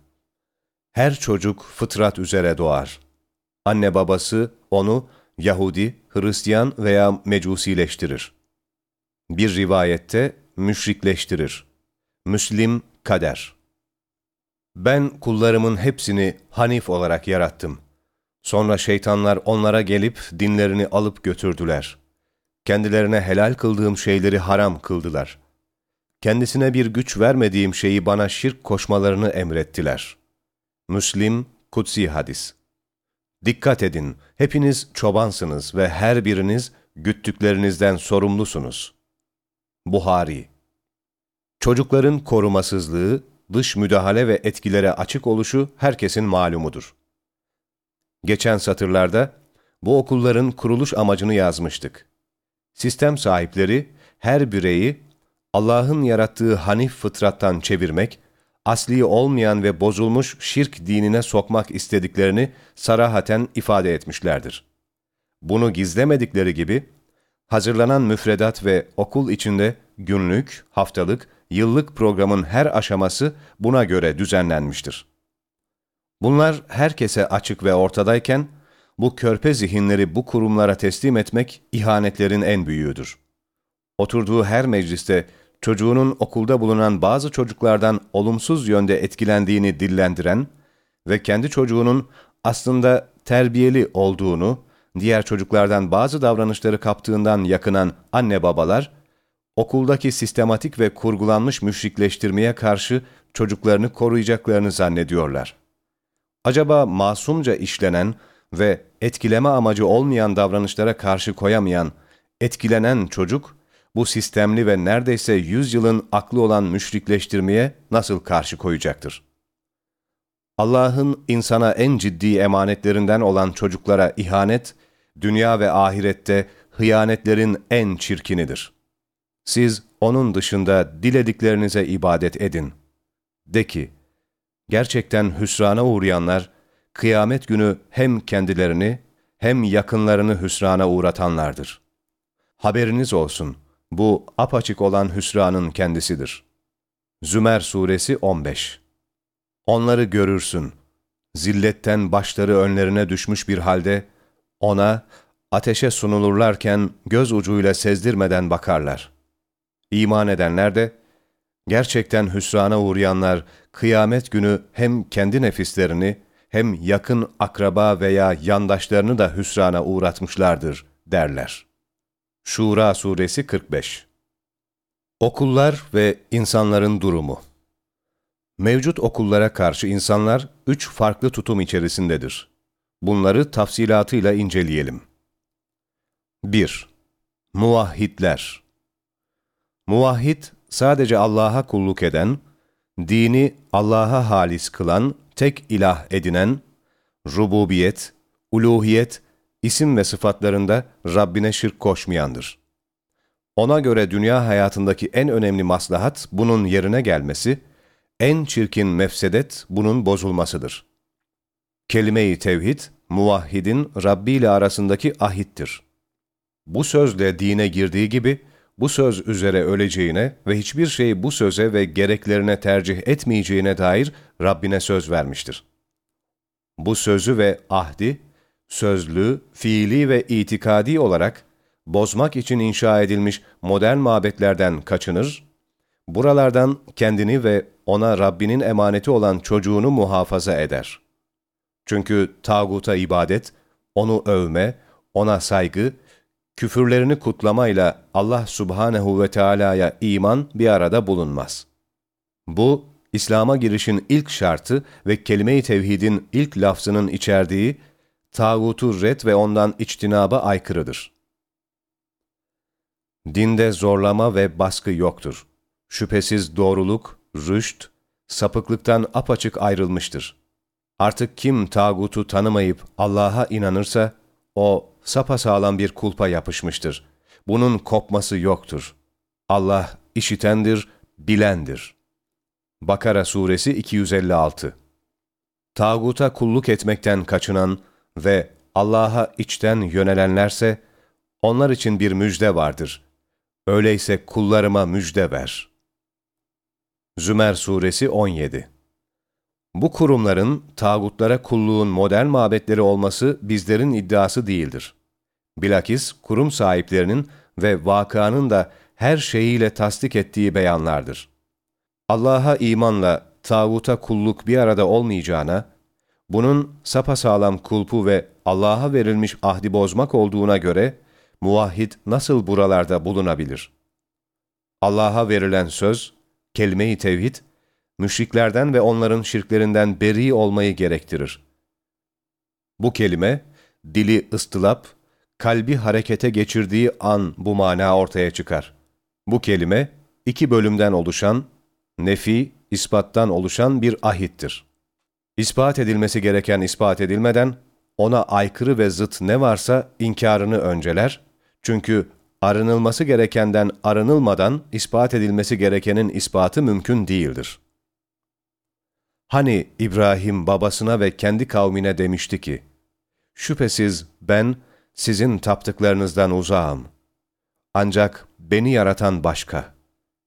Her çocuk fıtrat üzere doğar. Anne babası onu Yahudi, Hristiyan veya mecusileştirir. Bir rivayette müşrikleştirir. Müslim kader. Ben kullarımın hepsini Hanif olarak yarattım. Sonra şeytanlar onlara gelip dinlerini alıp götürdüler. Kendilerine helal kıldığım şeyleri haram kıldılar.'' kendisine bir güç vermediğim şeyi bana şirk koşmalarını emrettiler. Müslim, Kutsi Hadis Dikkat edin, hepiniz çobansınız ve her biriniz güttüklerinizden sorumlusunuz. Buhari Çocukların korumasızlığı, dış müdahale ve etkilere açık oluşu herkesin malumudur. Geçen satırlarda bu okulların kuruluş amacını yazmıştık. Sistem sahipleri her bireyi Allah'ın yarattığı hanif fıtrattan çevirmek, asli olmayan ve bozulmuş şirk dinine sokmak istediklerini sarahaten ifade etmişlerdir. Bunu gizlemedikleri gibi, hazırlanan müfredat ve okul içinde günlük, haftalık, yıllık programın her aşaması buna göre düzenlenmiştir. Bunlar herkese açık ve ortadayken, bu körpe zihinleri bu kurumlara teslim etmek ihanetlerin en büyüğüdür. Oturduğu her mecliste çocuğunun okulda bulunan bazı çocuklardan olumsuz yönde etkilendiğini dillendiren ve kendi çocuğunun aslında terbiyeli olduğunu, diğer çocuklardan bazı davranışları kaptığından yakınan anne babalar, okuldaki sistematik ve kurgulanmış müşrikleştirmeye karşı çocuklarını koruyacaklarını zannediyorlar. Acaba masumca işlenen ve etkileme amacı olmayan davranışlara karşı koyamayan, etkilenen çocuk, bu sistemli ve neredeyse yüz yılın aklı olan müşrikleştirmeye nasıl karşı koyacaktır? Allah'ın insana en ciddi emanetlerinden olan çocuklara ihanet, dünya ve ahirette hıyanetlerin en çirkinidir. Siz onun dışında dilediklerinize ibadet edin. De ki, gerçekten hüsrana uğrayanlar, kıyamet günü hem kendilerini hem yakınlarını hüsrana uğratanlardır. Haberiniz olsun, bu apaçık olan hüsranın kendisidir. Zümer Suresi 15 Onları görürsün. Zilletten başları önlerine düşmüş bir halde, ona, ateşe sunulurlarken göz ucuyla sezdirmeden bakarlar. İman edenler de, gerçekten hüsrana uğrayanlar, kıyamet günü hem kendi nefislerini, hem yakın akraba veya yandaşlarını da hüsrana uğratmışlardır, derler. Şura Suresi 45 Okullar ve insanların durumu Mevcut okullara karşı insanlar üç farklı tutum içerisindedir. Bunları tafsilatıyla inceleyelim. 1. Muvahhidler Muvahhid, sadece Allah'a kulluk eden, dini Allah'a halis kılan, tek ilah edinen, rububiyet, uluhiyet, isim ve sıfatlarında Rabbine şirk koşmayandır. Ona göre dünya hayatındaki en önemli maslahat bunun yerine gelmesi, en çirkin mefsedet bunun bozulmasıdır. Kelime-i tevhid, muvahhidin Rabbi ile arasındaki ahittir. Bu sözle dine girdiği gibi, bu söz üzere öleceğine ve hiçbir şey bu söze ve gereklerine tercih etmeyeceğine dair Rabbine söz vermiştir. Bu sözü ve ahdi, sözlü, fiili ve itikadi olarak bozmak için inşa edilmiş modern mabetlerden kaçınır, buralardan kendini ve ona Rabbinin emaneti olan çocuğunu muhafaza eder. Çünkü tağuta ibadet, onu övme, ona saygı, küfürlerini kutlamayla Allah subhanehu ve Teala'ya iman bir arada bulunmaz. Bu, İslam'a girişin ilk şartı ve kelime-i tevhidin ilk lafzının içerdiği tağutu red ve ondan içtinaba aykırıdır. Dinde zorlama ve baskı yoktur. Şüphesiz doğruluk, rüşt, sapıklıktan apaçık ayrılmıştır. Artık kim tağutu tanımayıp Allah'a inanırsa, o sapasağlam bir kulpa yapışmıştır. Bunun kopması yoktur. Allah işitendir, bilendir. Bakara Suresi 256 Tağuta kulluk etmekten kaçınan ve Allah'a içten yönelenlerse, onlar için bir müjde vardır. Öyleyse kullarıma müjde ver. Zümer Suresi 17 Bu kurumların tağutlara kulluğun modern mabetleri olması bizlerin iddiası değildir. Bilakis kurum sahiplerinin ve vakanın da her şeyiyle tasdik ettiği beyanlardır. Allah'a imanla tağuta kulluk bir arada olmayacağına, bunun sapasağlam kulpu ve Allah'a verilmiş ahdi bozmak olduğuna göre, muvahhid nasıl buralarda bulunabilir? Allah'a verilen söz, kelime-i tevhid, müşriklerden ve onların şirklerinden beri olmayı gerektirir. Bu kelime, dili ıstılap, kalbi harekete geçirdiği an bu mana ortaya çıkar. Bu kelime, iki bölümden oluşan, nefi, ispattan oluşan bir ahittir. İspat edilmesi gereken ispat edilmeden, ona aykırı ve zıt ne varsa inkarını önceler, çünkü arınılması gerekenden arınılmadan ispat edilmesi gerekenin ispatı mümkün değildir. Hani İbrahim babasına ve kendi kavmine demişti ki, Şüphesiz ben sizin taptıklarınızdan uzağım. Ancak beni yaratan başka.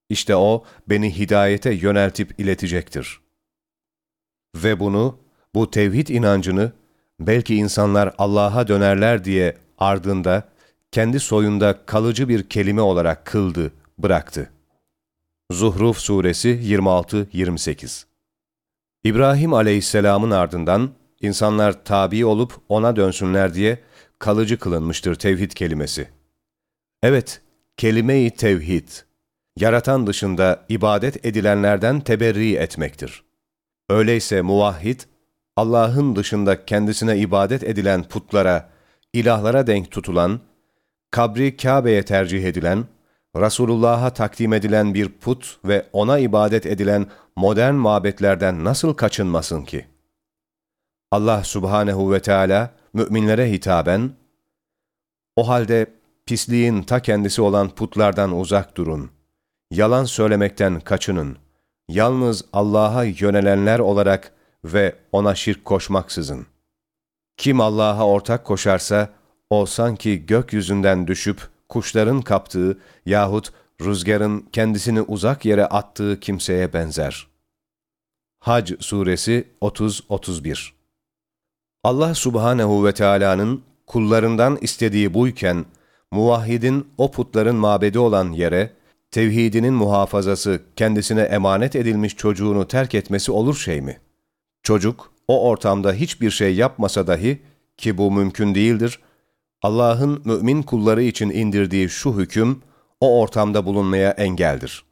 İşte O beni hidayete yöneltip iletecektir. Ve bunu, bu tevhid inancını, belki insanlar Allah'a dönerler diye ardında, kendi soyunda kalıcı bir kelime olarak kıldı, bıraktı. Zuhruf Suresi 26-28 İbrahim aleyhisselamın ardından insanlar tabi olup ona dönsünler diye kalıcı kılınmıştır tevhid kelimesi. Evet, kelime-i tevhid, yaratan dışında ibadet edilenlerden teberri etmektir. Öyleyse muvahhid, Allah'ın dışında kendisine ibadet edilen putlara, ilahlara denk tutulan, kabri Kabe'ye tercih edilen, Resulullah'a takdim edilen bir put ve ona ibadet edilen modern mabetlerden nasıl kaçınmasın ki? Allah subhanehu ve Teala müminlere hitaben, o halde pisliğin ta kendisi olan putlardan uzak durun. Yalan söylemekten kaçının. Yalnız Allah'a yönelenler olarak ve ona şirk koşmaksızın. Kim Allah'a ortak koşarsa, o sanki gökyüzünden düşüp kuşların kaptığı yahut rüzgarın kendisini uzak yere attığı kimseye benzer. Hac Suresi 30-31 Allah Subhanehu ve Teala'nın kullarından istediği buyken, muvahhidin o putların mabedi olan yere, tevhidinin muhafazası kendisine emanet edilmiş çocuğunu terk etmesi olur şey mi? Çocuk, o ortamda hiçbir şey yapmasa dahi, ki bu mümkün değildir, Allah'ın mümin kulları için indirdiği şu hüküm, o ortamda bulunmaya engeldir.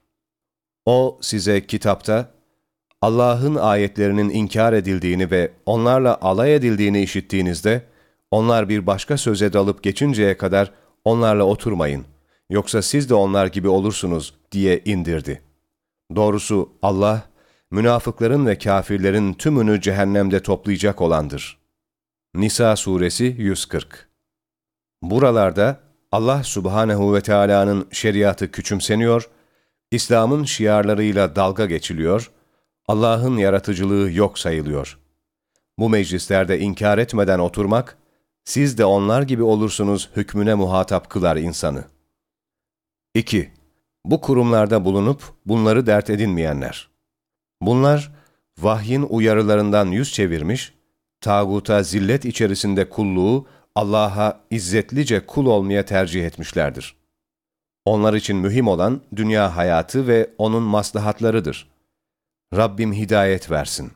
O size kitapta, Allah'ın ayetlerinin inkar edildiğini ve onlarla alay edildiğini işittiğinizde, onlar bir başka söze dalıp geçinceye kadar onlarla oturmayın, yoksa siz de onlar gibi olursunuz diye indirdi. Doğrusu Allah, münafıkların ve kafirlerin tümünü cehennemde toplayacak olandır. Nisa suresi 140 Buralarda Allah subhanehu ve Teala'nın şeriatı küçümseniyor, İslam'ın şiarlarıyla dalga geçiliyor, Allah'ın yaratıcılığı yok sayılıyor. Bu meclislerde inkar etmeden oturmak, siz de onlar gibi olursunuz hükmüne muhatap kılar insanı. 2. Bu kurumlarda bulunup bunları dert edinmeyenler. Bunlar, vahyin uyarılarından yüz çevirmiş, tağuta zillet içerisinde kulluğu, Allah'a izzetlice kul olmaya tercih etmişlerdir. Onlar için mühim olan dünya hayatı ve onun maslahatlarıdır. Rabbim hidayet versin.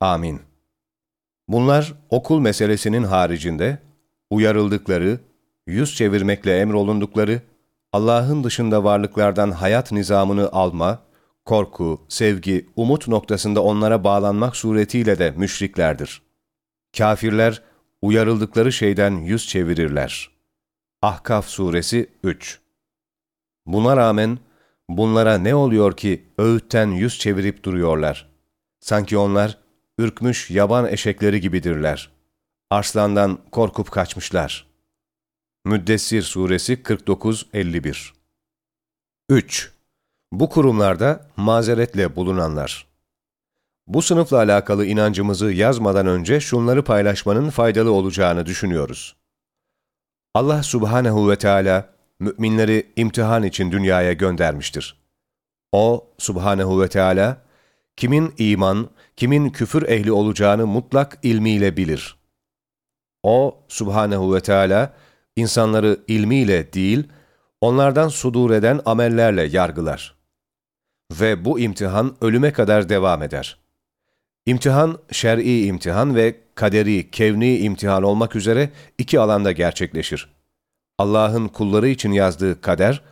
Amin. Bunlar okul meselesinin haricinde uyarıldıkları, yüz çevirmekle emrolundukları, Allah'ın dışında varlıklardan hayat nizamını alma, korku, sevgi, umut noktasında onlara bağlanmak suretiyle de müşriklerdir. Kafirler, uyarıldıkları şeyden yüz çevirirler. Ahkaf Suresi 3 Buna rağmen, bunlara ne oluyor ki öğütten yüz çevirip duruyorlar? Sanki onlar, ürkmüş yaban eşekleri gibidirler. Arslandan korkup kaçmışlar. Müddessir Suresi 49-51 3. Bu kurumlarda mazeretle bulunanlar. Bu sınıfla alakalı inancımızı yazmadan önce şunları paylaşmanın faydalı olacağını düşünüyoruz. Allah subhanehu ve Teala müminleri imtihan için dünyaya göndermiştir. O subhanehu ve Teala kimin iman, kimin küfür ehli olacağını mutlak ilmiyle bilir. O subhanehu ve Teala insanları ilmiyle değil, onlardan sudur eden amellerle yargılar. Ve bu imtihan ölüme kadar devam eder. İmtihan, şer'i imtihan ve kaderi, kevni imtihan olmak üzere iki alanda gerçekleşir. Allah'ın kulları için yazdığı kader,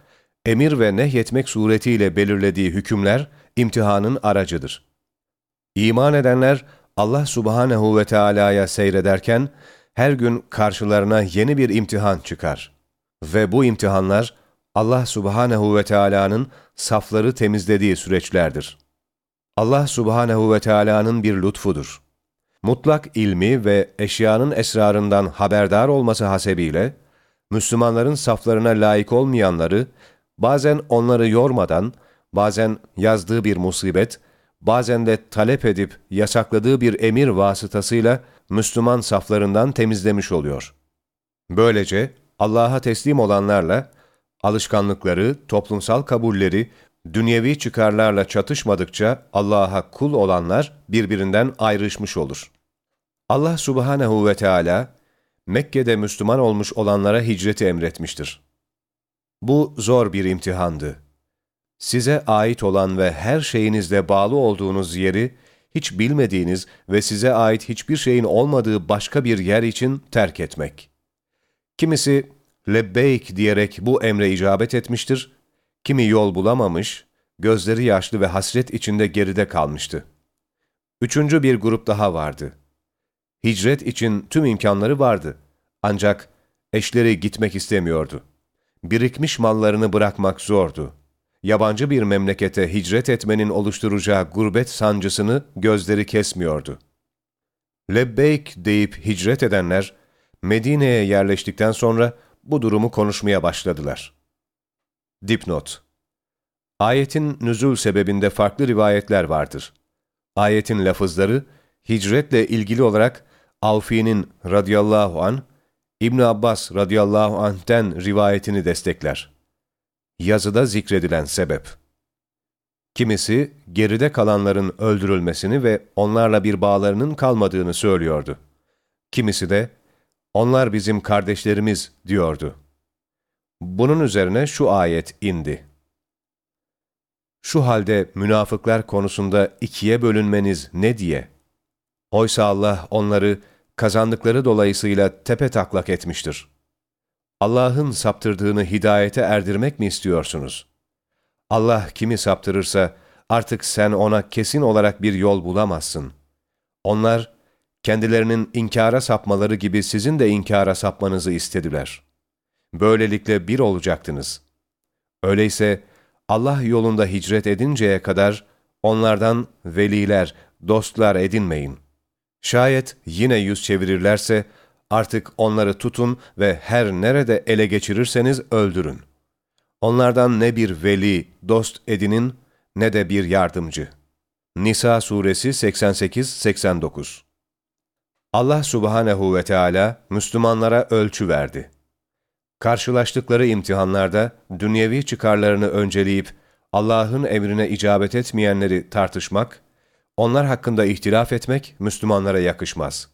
emir ve nehyetmek suretiyle belirlediği hükümler, imtihanın aracıdır. İman edenler, Allah subhanehu ve Teala'ya seyrederken, her gün karşılarına yeni bir imtihan çıkar. Ve bu imtihanlar, Allah subhanehu ve Teala'nın safları temizlediği süreçlerdir. Allah subhanehu ve Teala'nın bir lütfudur. Mutlak ilmi ve eşyanın esrarından haberdar olması hasebiyle, Müslümanların saflarına layık olmayanları, bazen onları yormadan, bazen yazdığı bir musibet, bazen de talep edip yasakladığı bir emir vasıtasıyla Müslüman saflarından temizlemiş oluyor. Böylece Allah'a teslim olanlarla alışkanlıkları, toplumsal kabulleri, dünyevi çıkarlarla çatışmadıkça Allah'a kul olanlar birbirinden ayrışmış olur. Allah subhanehu ve Teala Mekke'de Müslüman olmuş olanlara hicreti emretmiştir. Bu zor bir imtihandı. Size ait olan ve her şeyinizle bağlı olduğunuz yeri, hiç bilmediğiniz ve size ait hiçbir şeyin olmadığı başka bir yer için terk etmek. Kimisi, lebbeyk diyerek bu emre icabet etmiştir, Kimi yol bulamamış, gözleri yaşlı ve hasret içinde geride kalmıştı. Üçüncü bir grup daha vardı. Hicret için tüm imkanları vardı. Ancak eşleri gitmek istemiyordu. Birikmiş mallarını bırakmak zordu. Yabancı bir memlekete hicret etmenin oluşturacağı gurbet sancısını gözleri kesmiyordu. Lebbeyk deyip hicret edenler, Medine'ye yerleştikten sonra bu durumu konuşmaya başladılar. Dipnot Ayetin nüzul sebebinde farklı rivayetler vardır. Ayetin lafızları, hicretle ilgili olarak Avfi'nin radıyallahu an, İbn Abbas radıyallahu anh'ten rivayetini destekler. Yazıda zikredilen sebep. Kimisi geride kalanların öldürülmesini ve onlarla bir bağlarının kalmadığını söylüyordu. Kimisi de onlar bizim kardeşlerimiz diyordu. Bunun üzerine şu ayet indi. Şu halde münafıklar konusunda ikiye bölünmeniz ne diye? Oysa Allah onları kazandıkları dolayısıyla tepe taklak etmiştir. Allah'ın saptırdığını hidayete erdirmek mi istiyorsunuz? Allah kimi saptırırsa artık sen ona kesin olarak bir yol bulamazsın. Onlar kendilerinin inkara sapmaları gibi sizin de inkara sapmanızı istediler. Böylelikle bir olacaktınız. Öyleyse Allah yolunda hicret edinceye kadar onlardan veliler, dostlar edinmeyin. Şayet yine yüz çevirirlerse artık onları tutun ve her nerede ele geçirirseniz öldürün. Onlardan ne bir veli, dost edinin ne de bir yardımcı. Nisa suresi 88-89 Allah subhanehu ve Teala Müslümanlara ölçü verdi. Karşılaştıkları imtihanlarda dünyevi çıkarlarını önceleyip Allah'ın emrine icabet etmeyenleri tartışmak, onlar hakkında ihtilaf etmek Müslümanlara yakışmaz.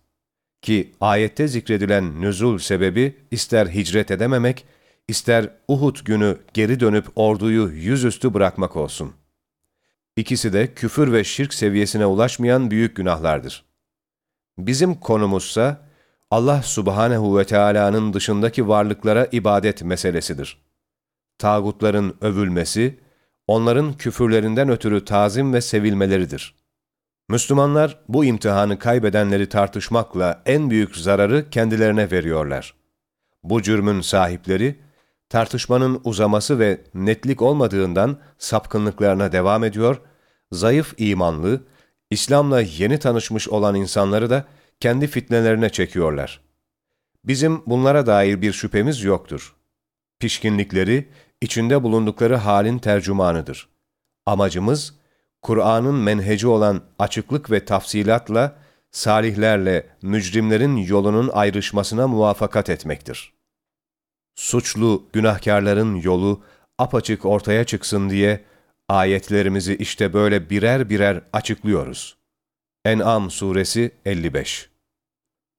Ki ayette zikredilen nüzul sebebi ister hicret edememek, ister Uhud günü geri dönüp orduyu yüzüstü bırakmak olsun. İkisi de küfür ve şirk seviyesine ulaşmayan büyük günahlardır. Bizim konumuzsa Allah subhanehu ve Teala'nın dışındaki varlıklara ibadet meselesidir. Tağutların övülmesi, onların küfürlerinden ötürü tazim ve sevilmeleridir. Müslümanlar bu imtihanı kaybedenleri tartışmakla en büyük zararı kendilerine veriyorlar. Bu cürmün sahipleri, tartışmanın uzaması ve netlik olmadığından sapkınlıklarına devam ediyor, zayıf imanlı, İslam'la yeni tanışmış olan insanları da kendi fitnelerine çekiyorlar. Bizim bunlara dair bir şüphemiz yoktur. Pişkinlikleri, içinde bulundukları halin tercümanıdır. Amacımız, Kur'an'ın menheci olan açıklık ve tafsilatla, salihlerle mücrimlerin yolunun ayrışmasına muvaffakat etmektir. Suçlu, günahkarların yolu apaçık ortaya çıksın diye ayetlerimizi işte böyle birer birer açıklıyoruz. En'am suresi 55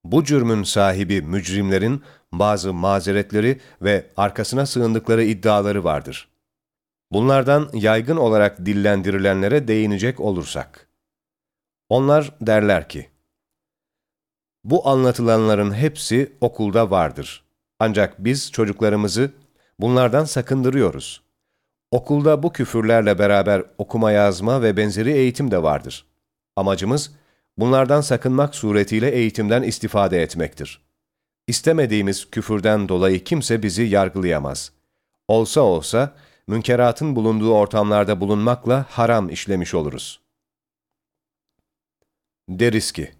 Bu cürmün sahibi mücrimlerin bazı mazeretleri ve arkasına sığındıkları iddiaları vardır. Bunlardan yaygın olarak dillendirilenlere değinecek olursak. Onlar derler ki, bu anlatılanların hepsi okulda vardır. Ancak biz çocuklarımızı bunlardan sakındırıyoruz. Okulda bu küfürlerle beraber okuma yazma ve benzeri eğitim de vardır. Amacımız bunlardan sakınmak suretiyle eğitimden istifade etmektir. İstemediğimiz küfürden dolayı kimse bizi yargılayamaz. Olsa olsa münkeratın bulunduğu ortamlarda bulunmakla haram işlemiş oluruz. Deriz ki,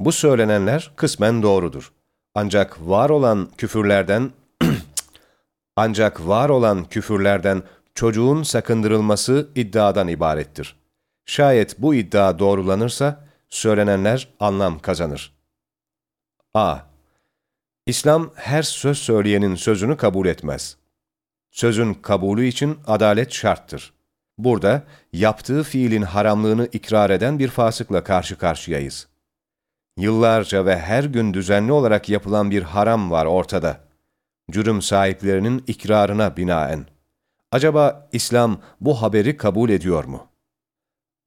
bu söylenenler kısmen doğrudur. Ancak var olan küfürlerden *clears throat* ancak var olan küfürlerden çocuğun sakındırılması iddiadan ibarettir. Şayet bu iddia doğrulanırsa, söylenenler anlam kazanır. A. İslam her söz söyleyenin sözünü kabul etmez. Sözün kabulü için adalet şarttır. Burada yaptığı fiilin haramlığını ikrar eden bir fasıkla karşı karşıyayız. Yıllarca ve her gün düzenli olarak yapılan bir haram var ortada. Cürüm sahiplerinin ikrarına binaen. Acaba İslam bu haberi kabul ediyor mu?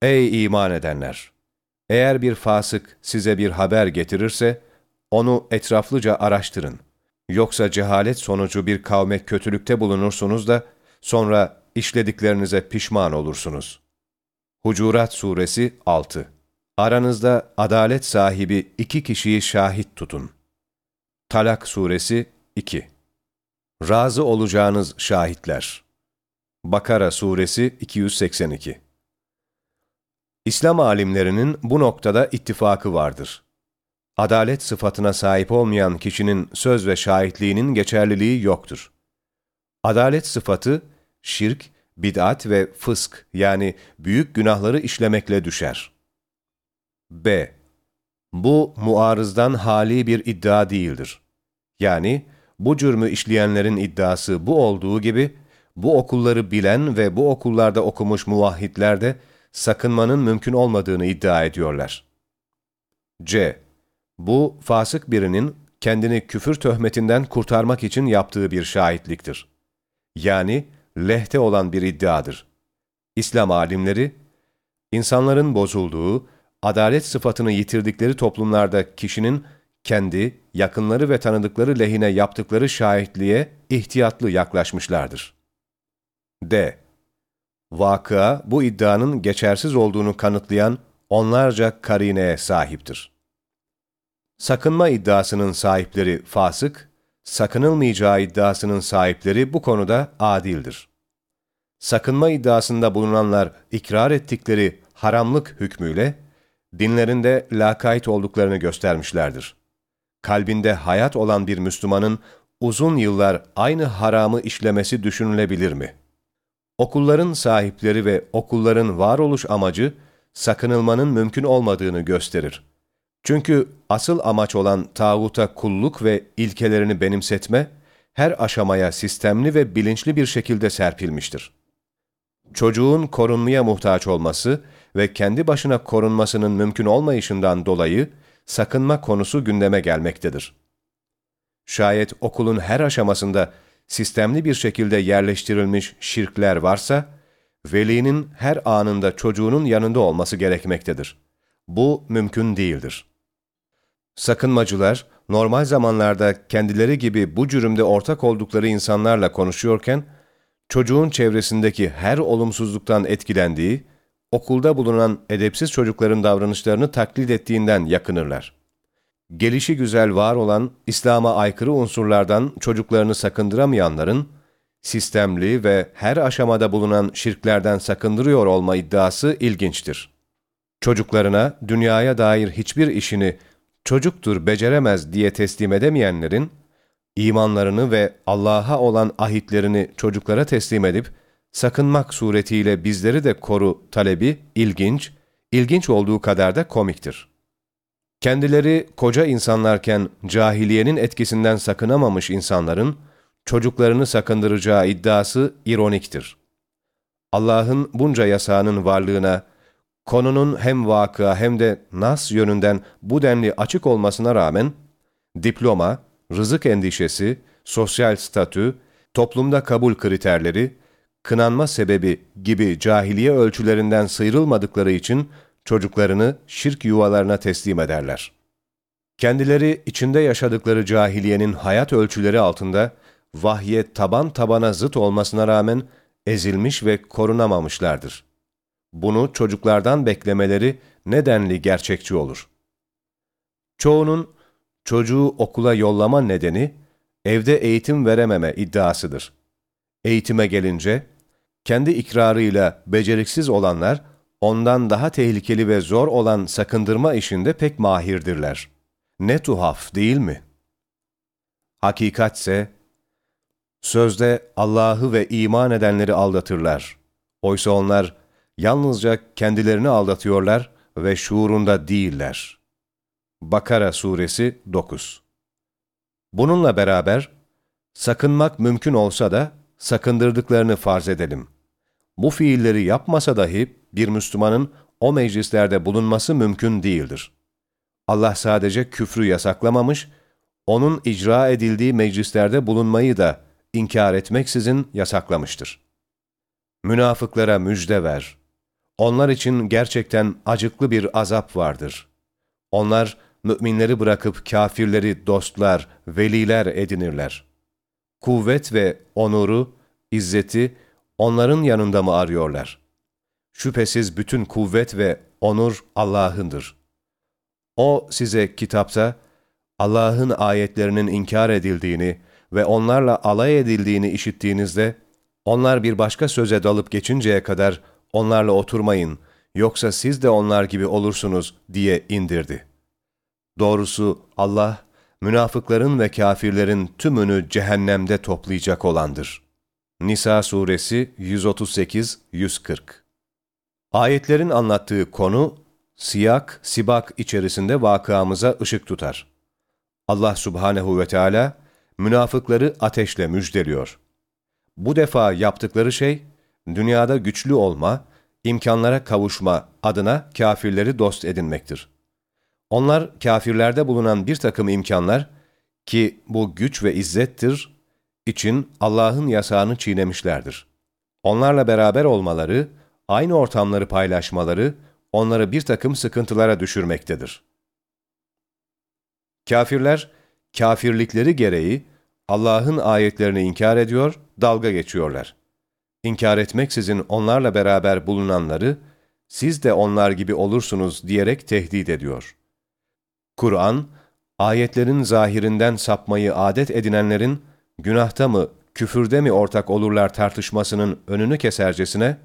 Ey iman edenler! Eğer bir fasık size bir haber getirirse, onu etraflıca araştırın. Yoksa cehalet sonucu bir kavme kötülükte bulunursunuz da, Sonra işlediklerinize pişman olursunuz. Hucurat Suresi 6 Aranızda adalet sahibi iki kişiyi şahit tutun. Talak Suresi 2 Razı olacağınız şahitler. Bakara Suresi 282 İslam alimlerinin bu noktada ittifakı vardır. Adalet sıfatına sahip olmayan kişinin söz ve şahitliğinin geçerliliği yoktur. Adalet sıfatı, şirk, bid'at ve fısk yani büyük günahları işlemekle düşer. B. Bu muarızdan hali bir iddia değildir. Yani bu cürmü işleyenlerin iddiası bu olduğu gibi, bu okulları bilen ve bu okullarda okumuş muvahhidler de sakınmanın mümkün olmadığını iddia ediyorlar. C. Bu, fasık birinin kendini küfür töhmetinden kurtarmak için yaptığı bir şahitliktir. Yani lehte olan bir iddiadır. İslam alimleri, insanların bozulduğu, adalet sıfatını yitirdikleri toplumlarda kişinin kendi, yakınları ve tanıdıkları lehine yaptıkları şahitliğe ihtiyatlı yaklaşmışlardır. D. Vakıa bu iddianın geçersiz olduğunu kanıtlayan onlarca karineye sahiptir. Sakınma iddiasının sahipleri fasık, sakınılmayacağı iddiasının sahipleri bu konuda adildir. Sakınma iddiasında bulunanlar ikrar ettikleri haramlık hükmüyle, dinlerinde lakayt olduklarını göstermişlerdir. Kalbinde hayat olan bir Müslümanın uzun yıllar aynı haramı işlemesi düşünülebilir mi? Okulların sahipleri ve okulların varoluş amacı, sakınılmanın mümkün olmadığını gösterir. Çünkü asıl amaç olan tağuta kulluk ve ilkelerini benimsetme, her aşamaya sistemli ve bilinçli bir şekilde serpilmiştir. Çocuğun korunmaya muhtaç olması ve kendi başına korunmasının mümkün olmayışından dolayı sakınma konusu gündeme gelmektedir. Şayet okulun her aşamasında sistemli bir şekilde yerleştirilmiş şirkler varsa, velinin her anında çocuğunun yanında olması gerekmektedir. Bu mümkün değildir. Sakınmacılar, normal zamanlarda kendileri gibi bu cürümde ortak oldukları insanlarla konuşuyorken, çocuğun çevresindeki her olumsuzluktan etkilendiği, okulda bulunan edepsiz çocukların davranışlarını taklit ettiğinden yakınırlar. Gelişi güzel var olan İslam'a aykırı unsurlardan çocuklarını sakındıramayanların, sistemli ve her aşamada bulunan şirklerden sakındırıyor olma iddiası ilginçtir. Çocuklarına dünyaya dair hiçbir işini çocuktur beceremez diye teslim edemeyenlerin, imanlarını ve Allah'a olan ahitlerini çocuklara teslim edip, sakınmak suretiyle bizleri de koru talebi ilginç, ilginç olduğu kadar da komiktir. Kendileri koca insanlarken cahiliyenin etkisinden sakınamamış insanların, çocuklarını sakındıracağı iddiası ironiktir. Allah'ın bunca yasağının varlığına, konunun hem vakıa hem de nas yönünden bu denli açık olmasına rağmen, diploma, rızık endişesi, sosyal statü, toplumda kabul kriterleri, kınanma sebebi gibi cahiliye ölçülerinden sıyrılmadıkları için çocuklarını şirk yuvalarına teslim ederler. Kendileri içinde yaşadıkları cahiliyenin hayat ölçüleri altında vahye taban tabana zıt olmasına rağmen ezilmiş ve korunamamışlardır. Bunu çocuklardan beklemeleri nedenli gerçekçi olur. Çoğunun çocuğu okula yollama nedeni evde eğitim verememe iddiasıdır. Eğitime gelince kendi ikrarıyla beceriksiz olanlar ondan daha tehlikeli ve zor olan sakındırma işinde pek mahirdirler. Ne tuhaf değil mi? Hakikatse, sözde Allah'ı ve iman edenleri aldatırlar. Oysa onlar yalnızca kendilerini aldatıyorlar ve şuurunda değiller. Bakara Suresi 9 Bununla beraber, sakınmak mümkün olsa da sakındırdıklarını farz edelim. Bu fiilleri yapmasa dahi bir Müslümanın o meclislerde bulunması mümkün değildir. Allah sadece küfrü yasaklamamış, onun icra edildiği meclislerde bulunmayı da inkar etmeksizin yasaklamıştır. Münafıklara müjde ver. Onlar için gerçekten acıklı bir azap vardır. Onlar müminleri bırakıp kafirleri dostlar, veliler edinirler. Kuvvet ve onuru, izzeti onların yanında mı arıyorlar? Şüphesiz bütün kuvvet ve onur Allah'ındır. O size kitapta Allah'ın ayetlerinin inkar edildiğini ve onlarla alay edildiğini işittiğinizde, onlar bir başka söze dalıp geçinceye kadar onlarla oturmayın, yoksa siz de onlar gibi olursunuz diye indirdi. Doğrusu Allah, münafıkların ve kafirlerin tümünü cehennemde toplayacak olandır. Nisa suresi 138-140 Ayetlerin anlattığı konu, siyak, sibak içerisinde vakıamıza ışık tutar. Allah subhanehu ve Teala münafıkları ateşle müjdeliyor. Bu defa yaptıkları şey, dünyada güçlü olma, imkanlara kavuşma adına kafirleri dost edinmektir. Onlar kafirlerde bulunan bir takım imkanlar ki bu güç ve izzettir için Allah'ın yasağını çiğnemişlerdir. Onlarla beraber olmaları, aynı ortamları paylaşmaları onları bir takım sıkıntılara düşürmektedir. Kafirler, kafirlikleri gereği Allah'ın ayetlerini inkar ediyor, dalga geçiyorlar. İnkar etmeksizin onlarla beraber bulunanları, siz de onlar gibi olursunuz diyerek tehdit ediyor. Kur'an, ayetlerin zahirinden sapmayı adet edinenlerin, günahta mı, küfürde mi ortak olurlar tartışmasının önünü kesercesine,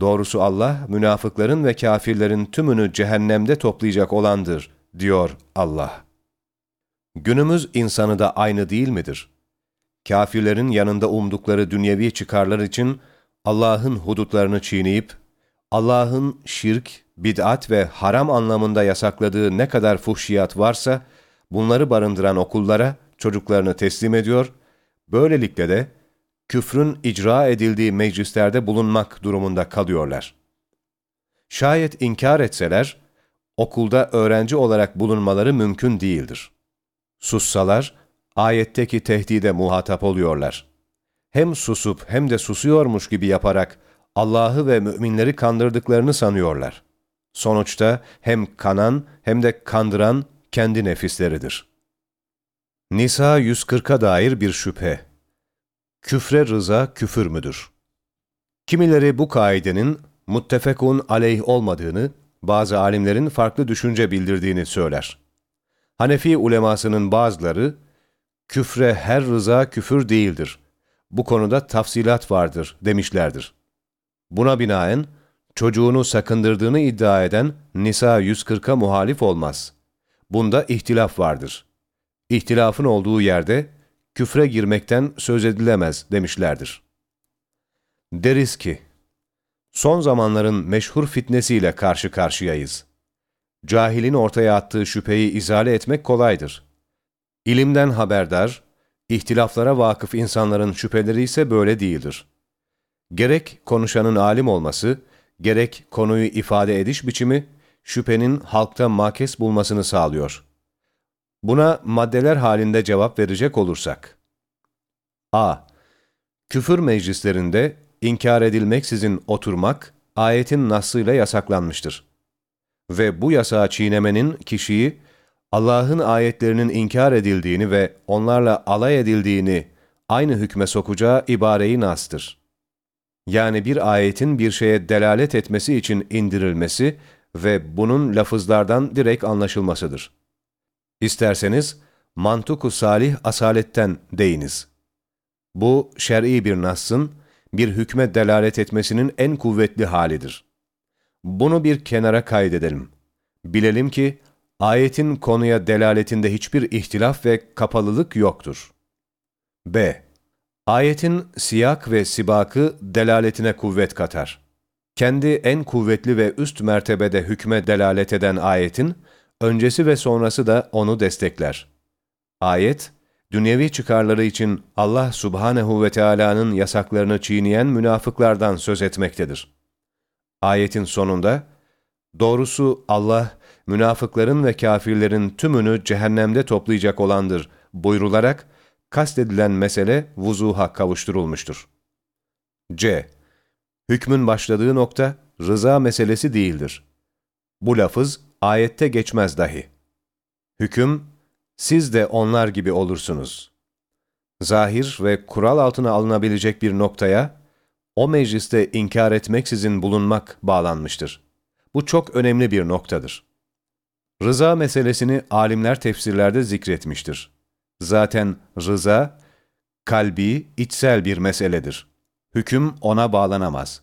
doğrusu Allah, münafıkların ve kafirlerin tümünü cehennemde toplayacak olandır, diyor Allah. Günümüz insanı da aynı değil midir? Kafirlerin yanında umdukları dünyevi çıkarlar için Allah'ın hudutlarını çiğneyip, Allah'ın şirk, bid'at ve haram anlamında yasakladığı ne kadar fuhşiyat varsa, bunları barındıran okullara çocuklarını teslim ediyor, böylelikle de küfrün icra edildiği meclislerde bulunmak durumunda kalıyorlar. Şayet inkar etseler, okulda öğrenci olarak bulunmaları mümkün değildir. Sussalar, ayetteki tehdide muhatap oluyorlar. Hem susup hem de susuyormuş gibi yaparak Allah'ı ve müminleri kandırdıklarını sanıyorlar. Sonuçta hem kanan hem de kandıran kendi nefisleridir. Nisa 140'a dair bir şüphe. Küfre rıza küfür müdür? Kimileri bu kaidenin muttefekun aleyh olmadığını, bazı alimlerin farklı düşünce bildirdiğini söyler. Hanefi ulemasının bazıları, küfre her rıza küfür değildir. Bu konuda tafsilat vardır demişlerdir. Buna binaen, çocuğunu sakındırdığını iddia eden Nisa 140'a muhalif olmaz. Bunda ihtilaf vardır. İhtilafın olduğu yerde küfre girmekten söz edilemez demişlerdir. Deriz ki, son zamanların meşhur fitnesiyle karşı karşıyayız. Cahilin ortaya attığı şüpheyi izale etmek kolaydır. İlimden haberdar, ihtilaflara vakıf insanların şüpheleri ise böyle değildir. Gerek konuşanın alim olması, gerek konuyu ifade ediş biçimi, şüphenin halkta makes bulmasını sağlıyor. Buna maddeler halinde cevap verecek olursak. a. Küfür meclislerinde inkar edilmeksizin oturmak, ayetin nasıyla yasaklanmıştır. Ve bu yasağı çiğnemenin kişiyi, Allah'ın ayetlerinin inkar edildiğini ve onlarla alay edildiğini aynı hükme sokacağı ibareyi nastır. Yani bir ayetin bir şeye delalet etmesi için indirilmesi ve bunun lafızlardan direkt anlaşılmasıdır. İsterseniz mantuku salih asaletten deyiniz. Bu şer'i bir nassın, bir hükme delalet etmesinin en kuvvetli halidir. Bunu bir kenara kaydedelim. Bilelim ki ayetin konuya delaletinde hiçbir ihtilaf ve kapalılık yoktur. B. Ayetin siyak ve sibakı delaletine kuvvet katar. Kendi en kuvvetli ve üst mertebede hükme delalet eden ayetin, öncesi ve sonrası da onu destekler. Ayet, dünyevi çıkarları için Allah subhanehu ve Teala'nın yasaklarını çiğneyen münafıklardan söz etmektedir. Ayetin sonunda, doğrusu Allah, münafıkların ve kafirlerin tümünü cehennemde toplayacak olandır buyrularak, kastedilen mesele vuzuha kavuşturulmuştur. C. Hükmün başladığı nokta rıza meselesi değildir. Bu lafız ayette geçmez dahi. Hüküm, siz de onlar gibi olursunuz. Zahir ve kural altına alınabilecek bir noktaya, o mecliste inkar etmeksizin bulunmak bağlanmıştır. Bu çok önemli bir noktadır. Rıza meselesini alimler tefsirlerde zikretmiştir. Zaten rıza, kalbi, içsel bir meseledir. Hüküm ona bağlanamaz.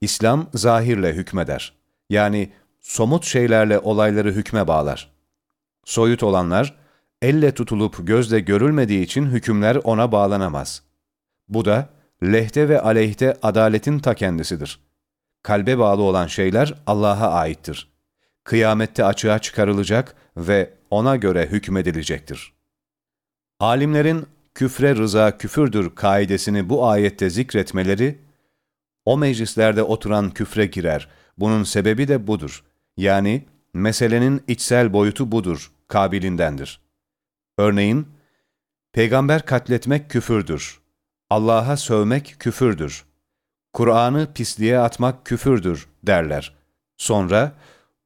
İslam zahirle hükmeder. Yani somut şeylerle olayları hükme bağlar. Soyut olanlar, elle tutulup gözle görülmediği için hükümler ona bağlanamaz. Bu da lehte ve aleyhte adaletin ta kendisidir. Kalbe bağlı olan şeyler Allah'a aittir. Kıyamette açığa çıkarılacak ve ona göre hükmedilecektir. Alimlerin küfre rıza küfürdür kaidesini bu ayette zikretmeleri, o meclislerde oturan küfre girer. Bunun sebebi de budur. Yani meselenin içsel boyutu budur, kabilindendir. Örneğin, peygamber katletmek küfürdür. Allah'a sövmek küfürdür. Kur'an'ı pisliğe atmak küfürdür derler. Sonra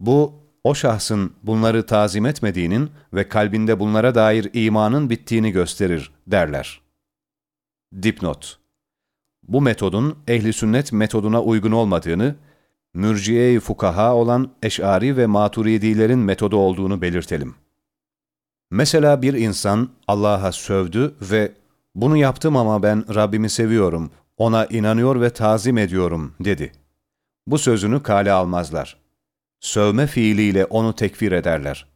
bu o şahsın bunları tazim etmediğinin ve kalbinde bunlara dair imanın bittiğini gösterir derler. Dipnot Bu metodun ehli sünnet metoduna uygun olmadığını, mürciye-i fukaha olan eşari ve maturidilerin metodu olduğunu belirtelim. Mesela bir insan Allah'a sövdü ve bunu yaptım ama ben Rabbimi seviyorum, ona inanıyor ve tazim ediyorum dedi. Bu sözünü kale almazlar. Sövme fiiliyle onu tekfir ederler.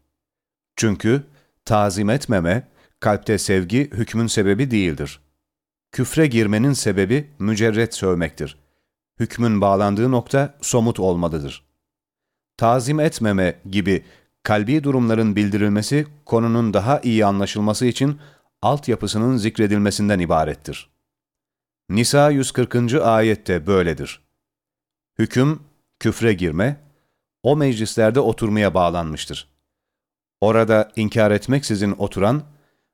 Çünkü tazim etmeme, kalpte sevgi hükmün sebebi değildir. Küfre girmenin sebebi mücerret sövmektir. Hükmün bağlandığı nokta somut olmalıdır. Tazim etmeme gibi kalbi durumların bildirilmesi konunun daha iyi anlaşılması için altyapısının zikredilmesinden ibarettir. Nisa 140. ayette böyledir. Hüküm, küfre girme, o meclislerde oturmaya bağlanmıştır. Orada inkar etmeksizin oturan,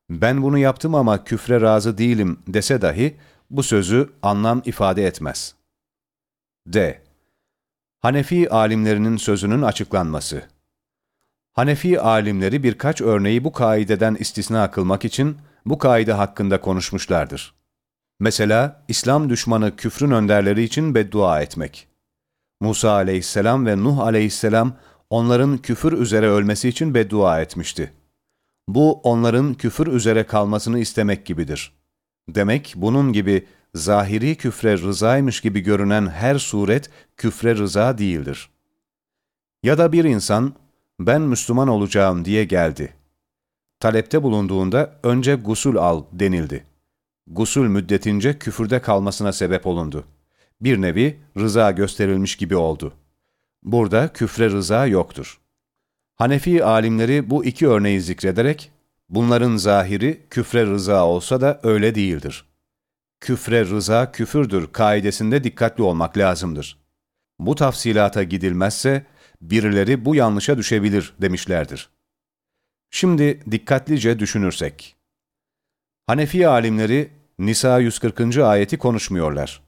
ben bunu yaptım ama küfre razı değilim dese dahi bu sözü anlam ifade etmez. D. Hanefi alimlerinin sözünün açıklanması Hanefi alimleri birkaç örneği bu kaideden istisna kılmak için bu kaide hakkında konuşmuşlardır. Mesela İslam düşmanı küfrün önderleri için beddua etmek. Musa aleyhisselam ve Nuh aleyhisselam onların küfür üzere ölmesi için beddua etmişti. Bu onların küfür üzere kalmasını istemek gibidir. Demek bunun gibi zahiri küfre rızaymış gibi görünen her suret küfre rıza değildir. Ya da bir insan ben Müslüman olacağım diye geldi. Talepte bulunduğunda önce gusul al denildi. Gusul müddetince küfürde kalmasına sebep olundu. Bir nevi rıza gösterilmiş gibi oldu. Burada küfre rıza yoktur. Hanefi alimleri bu iki örneği zikrederek, bunların zahiri küfre rıza olsa da öyle değildir. Küfre rıza küfürdür kaidesinde dikkatli olmak lazımdır. Bu tafsilata gidilmezse, birileri bu yanlışa düşebilir demişlerdir. Şimdi dikkatlice düşünürsek. Hanefi alimleri Nisa 140. ayeti konuşmuyorlar.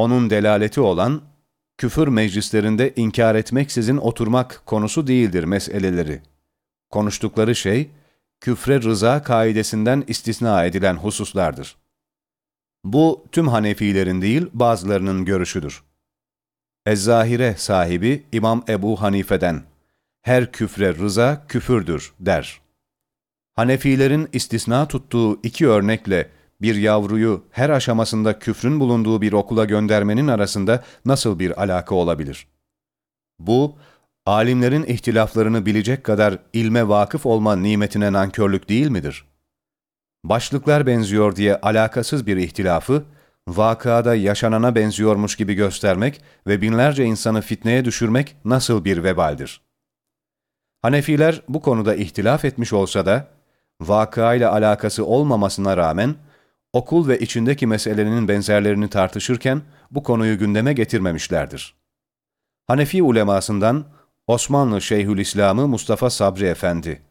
Onun delaleti olan küfür meclislerinde inkar etmeksizin oturmak konusu değildir meseleleri. Konuştukları şey, küfre rıza kaidesinden istisna edilen hususlardır. Bu tüm Hanefilerin değil bazılarının görüşüdür. Ezzahire sahibi İmam Ebu Hanife'den, her küfre rıza küfürdür der. Hanefilerin istisna tuttuğu iki örnekle bir yavruyu her aşamasında küfrün bulunduğu bir okula göndermenin arasında nasıl bir alaka olabilir? Bu, alimlerin ihtilaflarını bilecek kadar ilme vakıf olma nimetine nankörlük değil midir? Başlıklar benziyor diye alakasız bir ihtilafı, vakada yaşanana benziyormuş gibi göstermek ve binlerce insanı fitneye düşürmek nasıl bir vebaldir? Hanefiler bu konuda ihtilaf etmiş olsa da, vakayla alakası olmamasına rağmen, okul ve içindeki meselenin benzerlerini tartışırken bu konuyu gündeme getirmemişlerdir. Hanefi ulemasından Osmanlı Şeyhülislam'ı Mustafa Sabri Efendi.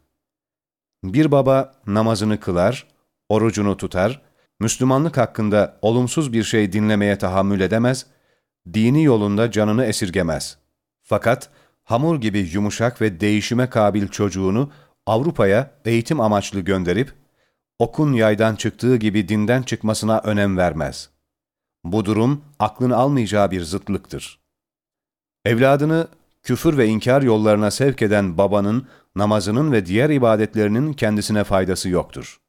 Bir baba namazını kılar, orucunu tutar, Müslümanlık hakkında olumsuz bir şey dinlemeye tahammül edemez, dini yolunda canını esirgemez. Fakat hamur gibi yumuşak ve değişime kabil çocuğunu Avrupa'ya eğitim amaçlı gönderip, okun yaydan çıktığı gibi dinden çıkmasına önem vermez. Bu durum aklın almayacağı bir zıtlıktır. Evladını küfür ve inkar yollarına sevk eden babanın namazının ve diğer ibadetlerinin kendisine faydası yoktur.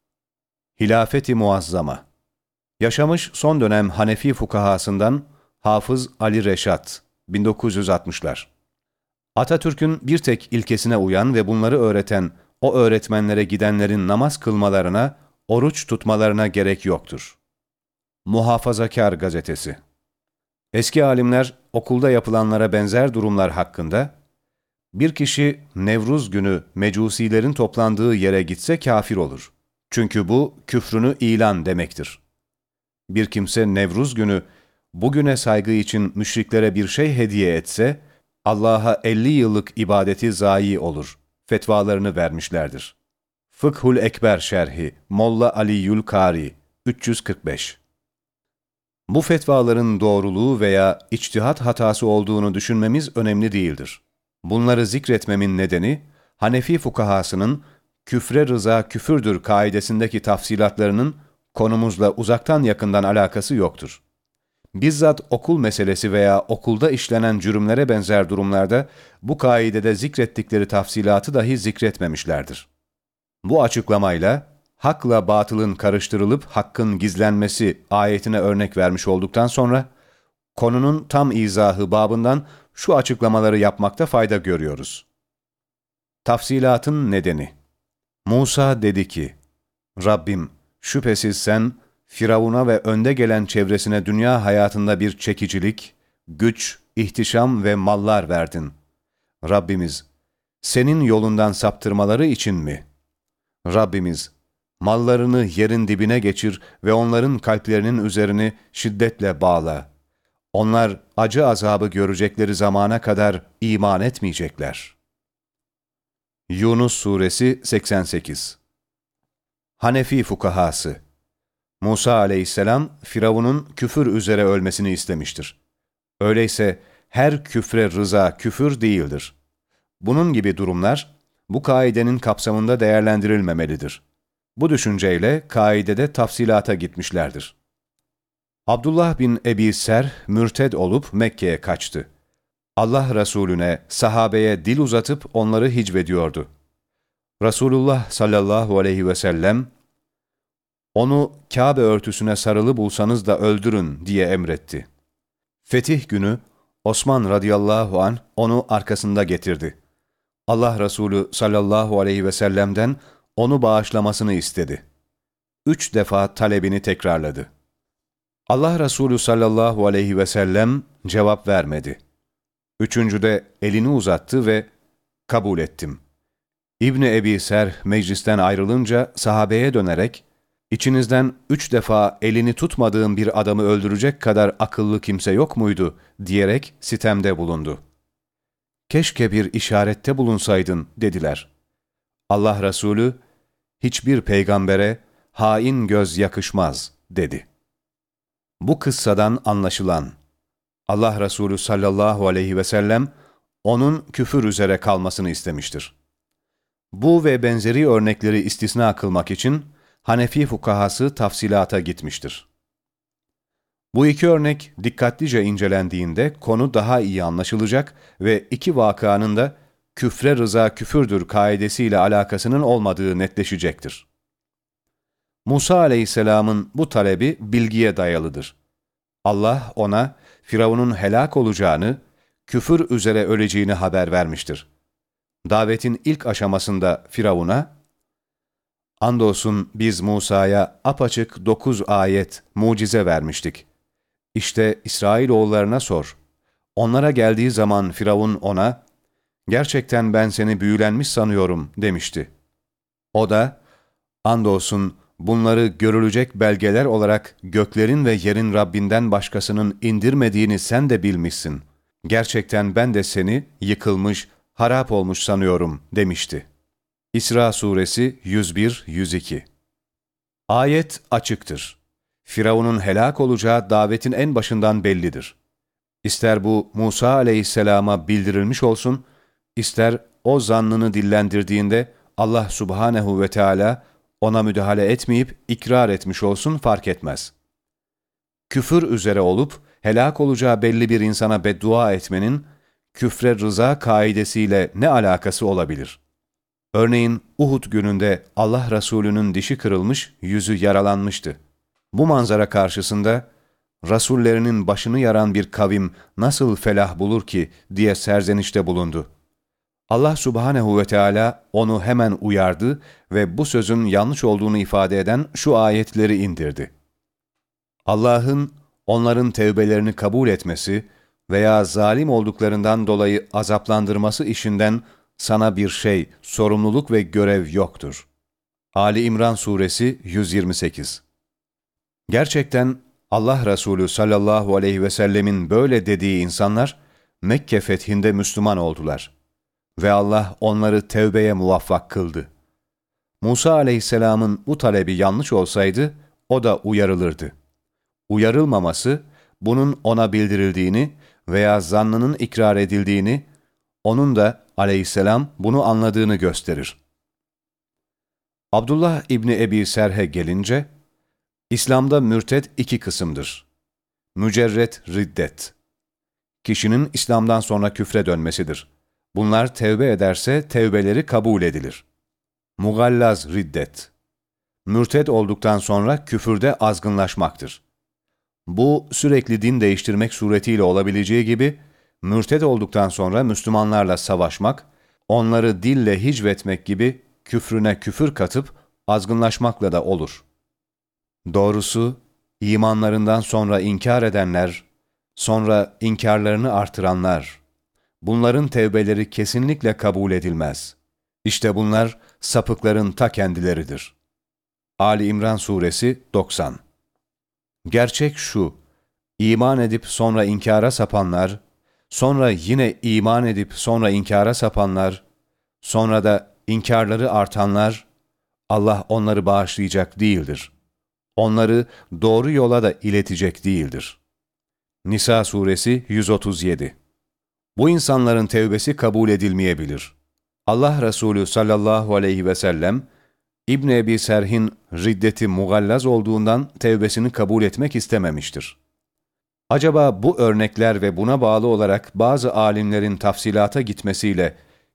Hilafeti Muazzama Yaşamış son dönem Hanefi fukahasından Hafız Ali Reşat, 1960'lar. Atatürk'ün bir tek ilkesine uyan ve bunları öğreten o öğretmenlere gidenlerin namaz kılmalarına, oruç tutmalarına gerek yoktur. Muhafazakar Gazetesi Eski alimler okulda yapılanlara benzer durumlar hakkında, bir kişi Nevruz günü mecusilerin toplandığı yere gitse kafir olur. Çünkü bu küfrünü ilan demektir. Bir kimse Nevruz günü bugüne saygı için müşriklere bir şey hediye etse, Allah'a 50 yıllık ibadeti zayi olur. Fetvalarını vermişlerdir. Fıkhul Ekber Şerhi Molla Ali Yülkari 345 Bu fetvaların doğruluğu veya içtihat hatası olduğunu düşünmemiz önemli değildir. Bunları zikretmemin nedeni, Hanefi fukahasının küfre rıza küfürdür kaidesindeki tafsilatlarının konumuzla uzaktan yakından alakası yoktur. Bizzat okul meselesi veya okulda işlenen cürümlere benzer durumlarda bu kaidede zikrettikleri tafsilatı dahi zikretmemişlerdir. Bu açıklamayla hakla batılın karıştırılıp hakkın gizlenmesi ayetine örnek vermiş olduktan sonra konunun tam izahı babından şu açıklamaları yapmakta fayda görüyoruz. Tafsilatın nedeni Musa dedi ki, Rabbim şüphesiz sen Firavun'a ve önde gelen çevresine dünya hayatında bir çekicilik, güç, ihtişam ve mallar verdin. Rabbimiz, senin yolundan saptırmaları için mi? Rabbimiz, mallarını yerin dibine geçir ve onların kalplerinin üzerini şiddetle bağla. Onlar acı azabı görecekleri zamana kadar iman etmeyecekler. Yunus Suresi 88 Hanefi Fukahası Musa aleyhisselam Firavun'un küfür üzere ölmesini istemiştir. Öyleyse her küfre rıza küfür değildir. Bunun gibi durumlar bu kaidenin kapsamında değerlendirilmemelidir. Bu düşünceyle kaidede tafsilata gitmişlerdir. Abdullah bin Ebi Ser mürted olup Mekke'ye kaçtı. Allah Resulüne, sahabeye dil uzatıp onları hicvediyordu. Resulullah sallallahu aleyhi ve sellem, onu Kabe örtüsüne sarılı bulsanız da öldürün diye emretti. Fetih günü Osman radıyallahu an onu arkasında getirdi. Allah Resulü sallallahu aleyhi ve sellem'den onu bağışlamasını istedi. Üç defa talebini tekrarladı. Allah Resulü sallallahu aleyhi ve sellem cevap vermedi. Üçüncüde elini uzattı ve kabul ettim. İbni Ebi Ser meclisten ayrılınca sahabeye dönerek, İçinizden üç defa elini tutmadığım bir adamı öldürecek kadar akıllı kimse yok muydu diyerek sitemde bulundu. Keşke bir işarette bulunsaydın dediler. Allah Resulü, hiçbir peygambere hain göz yakışmaz dedi. Bu kıssadan anlaşılan, Allah Resulü sallallahu aleyhi ve sellem, onun küfür üzere kalmasını istemiştir. Bu ve benzeri örnekleri istisna kılmak için, Hanefi fukahası tafsilata gitmiştir. Bu iki örnek dikkatlice incelendiğinde konu daha iyi anlaşılacak ve iki vakanın da küfre rıza küfürdür kaidesiyle alakasının olmadığı netleşecektir. Musa aleyhisselamın bu talebi bilgiye dayalıdır. Allah ona Firavun'un helak olacağını, küfür üzere öleceğini haber vermiştir. Davetin ilk aşamasında Firavun'a, Andolsun biz Musa'ya apaçık dokuz ayet, mucize vermiştik. İşte İsrailoğullarına sor. Onlara geldiği zaman Firavun ona, gerçekten ben seni büyülenmiş sanıyorum demişti. O da, andolsun bunları görülecek belgeler olarak göklerin ve yerin Rabbinden başkasının indirmediğini sen de bilmişsin. Gerçekten ben de seni yıkılmış, harap olmuş sanıyorum demişti. İsra Suresi 101-102 Ayet açıktır. Firavun'un helak olacağı davetin en başından bellidir. İster bu Musa aleyhisselama bildirilmiş olsun, ister o zannını dillendirdiğinde Allah subhanehu ve Teala ona müdahale etmeyip ikrar etmiş olsun fark etmez. küfür üzere olup helak olacağı belli bir insana beddua etmenin küfre rıza kaidesiyle ne alakası olabilir? Örneğin Uhud gününde Allah Resulü'nün dişi kırılmış, yüzü yaralanmıştı. Bu manzara karşısında Rasullerinin başını yaran bir kavim nasıl felah bulur ki diye serzenişte bulundu. Allah subhanehu ve Teala onu hemen uyardı ve bu sözün yanlış olduğunu ifade eden şu ayetleri indirdi. Allah'ın onların tevbelerini kabul etmesi veya zalim olduklarından dolayı azaplandırması işinden sana bir şey, sorumluluk ve görev yoktur. Ali İmran Suresi 128 Gerçekten Allah Resulü sallallahu aleyhi ve sellemin böyle dediği insanlar Mekke fethinde Müslüman oldular. Ve Allah onları tevbeye muvaffak kıldı. Musa aleyhisselamın bu talebi yanlış olsaydı o da uyarılırdı. Uyarılmaması, bunun ona bildirildiğini veya zannının ikrar edildiğini, onun da aleyhisselam bunu anladığını gösterir. Abdullah İbni Ebi Serhe gelince, İslam'da mürted iki kısımdır. Mücerret riddet. Kişinin İslam'dan sonra küfre dönmesidir. Bunlar tevbe ederse tevbeleri kabul edilir. Mugallaz riddet. Mürted olduktan sonra küfürde azgınlaşmaktır. Bu sürekli din değiştirmek suretiyle olabileceği gibi, mürted olduktan sonra Müslümanlarla savaşmak, onları dille hicvetmek gibi küfrüne küfür katıp azgınlaşmakla da olur. Doğrusu, imanlarından sonra inkar edenler, sonra inkarlarını artıranlar, bunların tevbeleri kesinlikle kabul edilmez. İşte bunlar sapıkların ta kendileridir. Ali İmran Suresi 90 Gerçek şu, iman edip sonra inkara sapanlar, sonra yine iman edip sonra inkara sapanlar, sonra da inkarları artanlar, Allah onları bağışlayacak değildir. Onları doğru yola da iletecek değildir. Nisa suresi 137 Bu insanların tevbesi kabul edilmeyebilir. Allah Resulü sallallahu aleyhi ve sellem, İbn Ebi Serh'in riddeti mugallaz olduğundan tevbesini kabul etmek istememiştir. Acaba bu örnekler ve buna bağlı olarak bazı alimlerin tafsilata gitmesiyle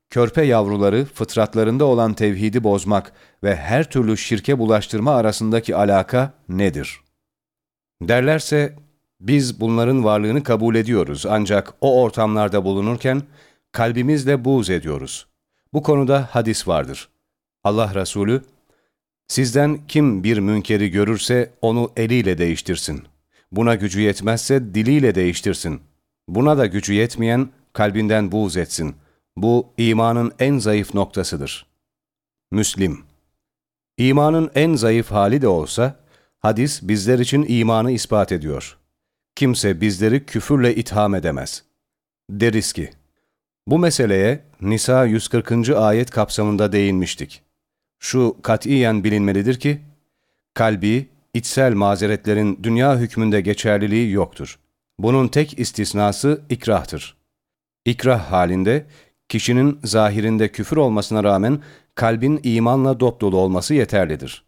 körpe yavruları fıtratlarında olan tevhidi bozmak ve her türlü şirke bulaştırma arasındaki alaka nedir? Derlerse, biz bunların varlığını kabul ediyoruz ancak o ortamlarda bulunurken kalbimizle buğz ediyoruz. Bu konuda hadis vardır. Allah Resulü, Sizden kim bir münkeri görürse onu eliyle değiştirsin. Buna gücü yetmezse diliyle değiştirsin. Buna da gücü yetmeyen kalbinden buğz etsin. Bu imanın en zayıf noktasıdır. Müslim İmanın en zayıf hali de olsa, hadis bizler için imanı ispat ediyor. Kimse bizleri küfürle itham edemez. Deriz ki, bu meseleye Nisa 140. ayet kapsamında değinmiştik. Şu katiyen bilinmelidir ki, kalbi, içsel mazeretlerin dünya hükmünde geçerliliği yoktur. Bunun tek istisnası ikrahtır. İkrah halinde, kişinin zahirinde küfür olmasına rağmen kalbin imanla dopdolu olması yeterlidir.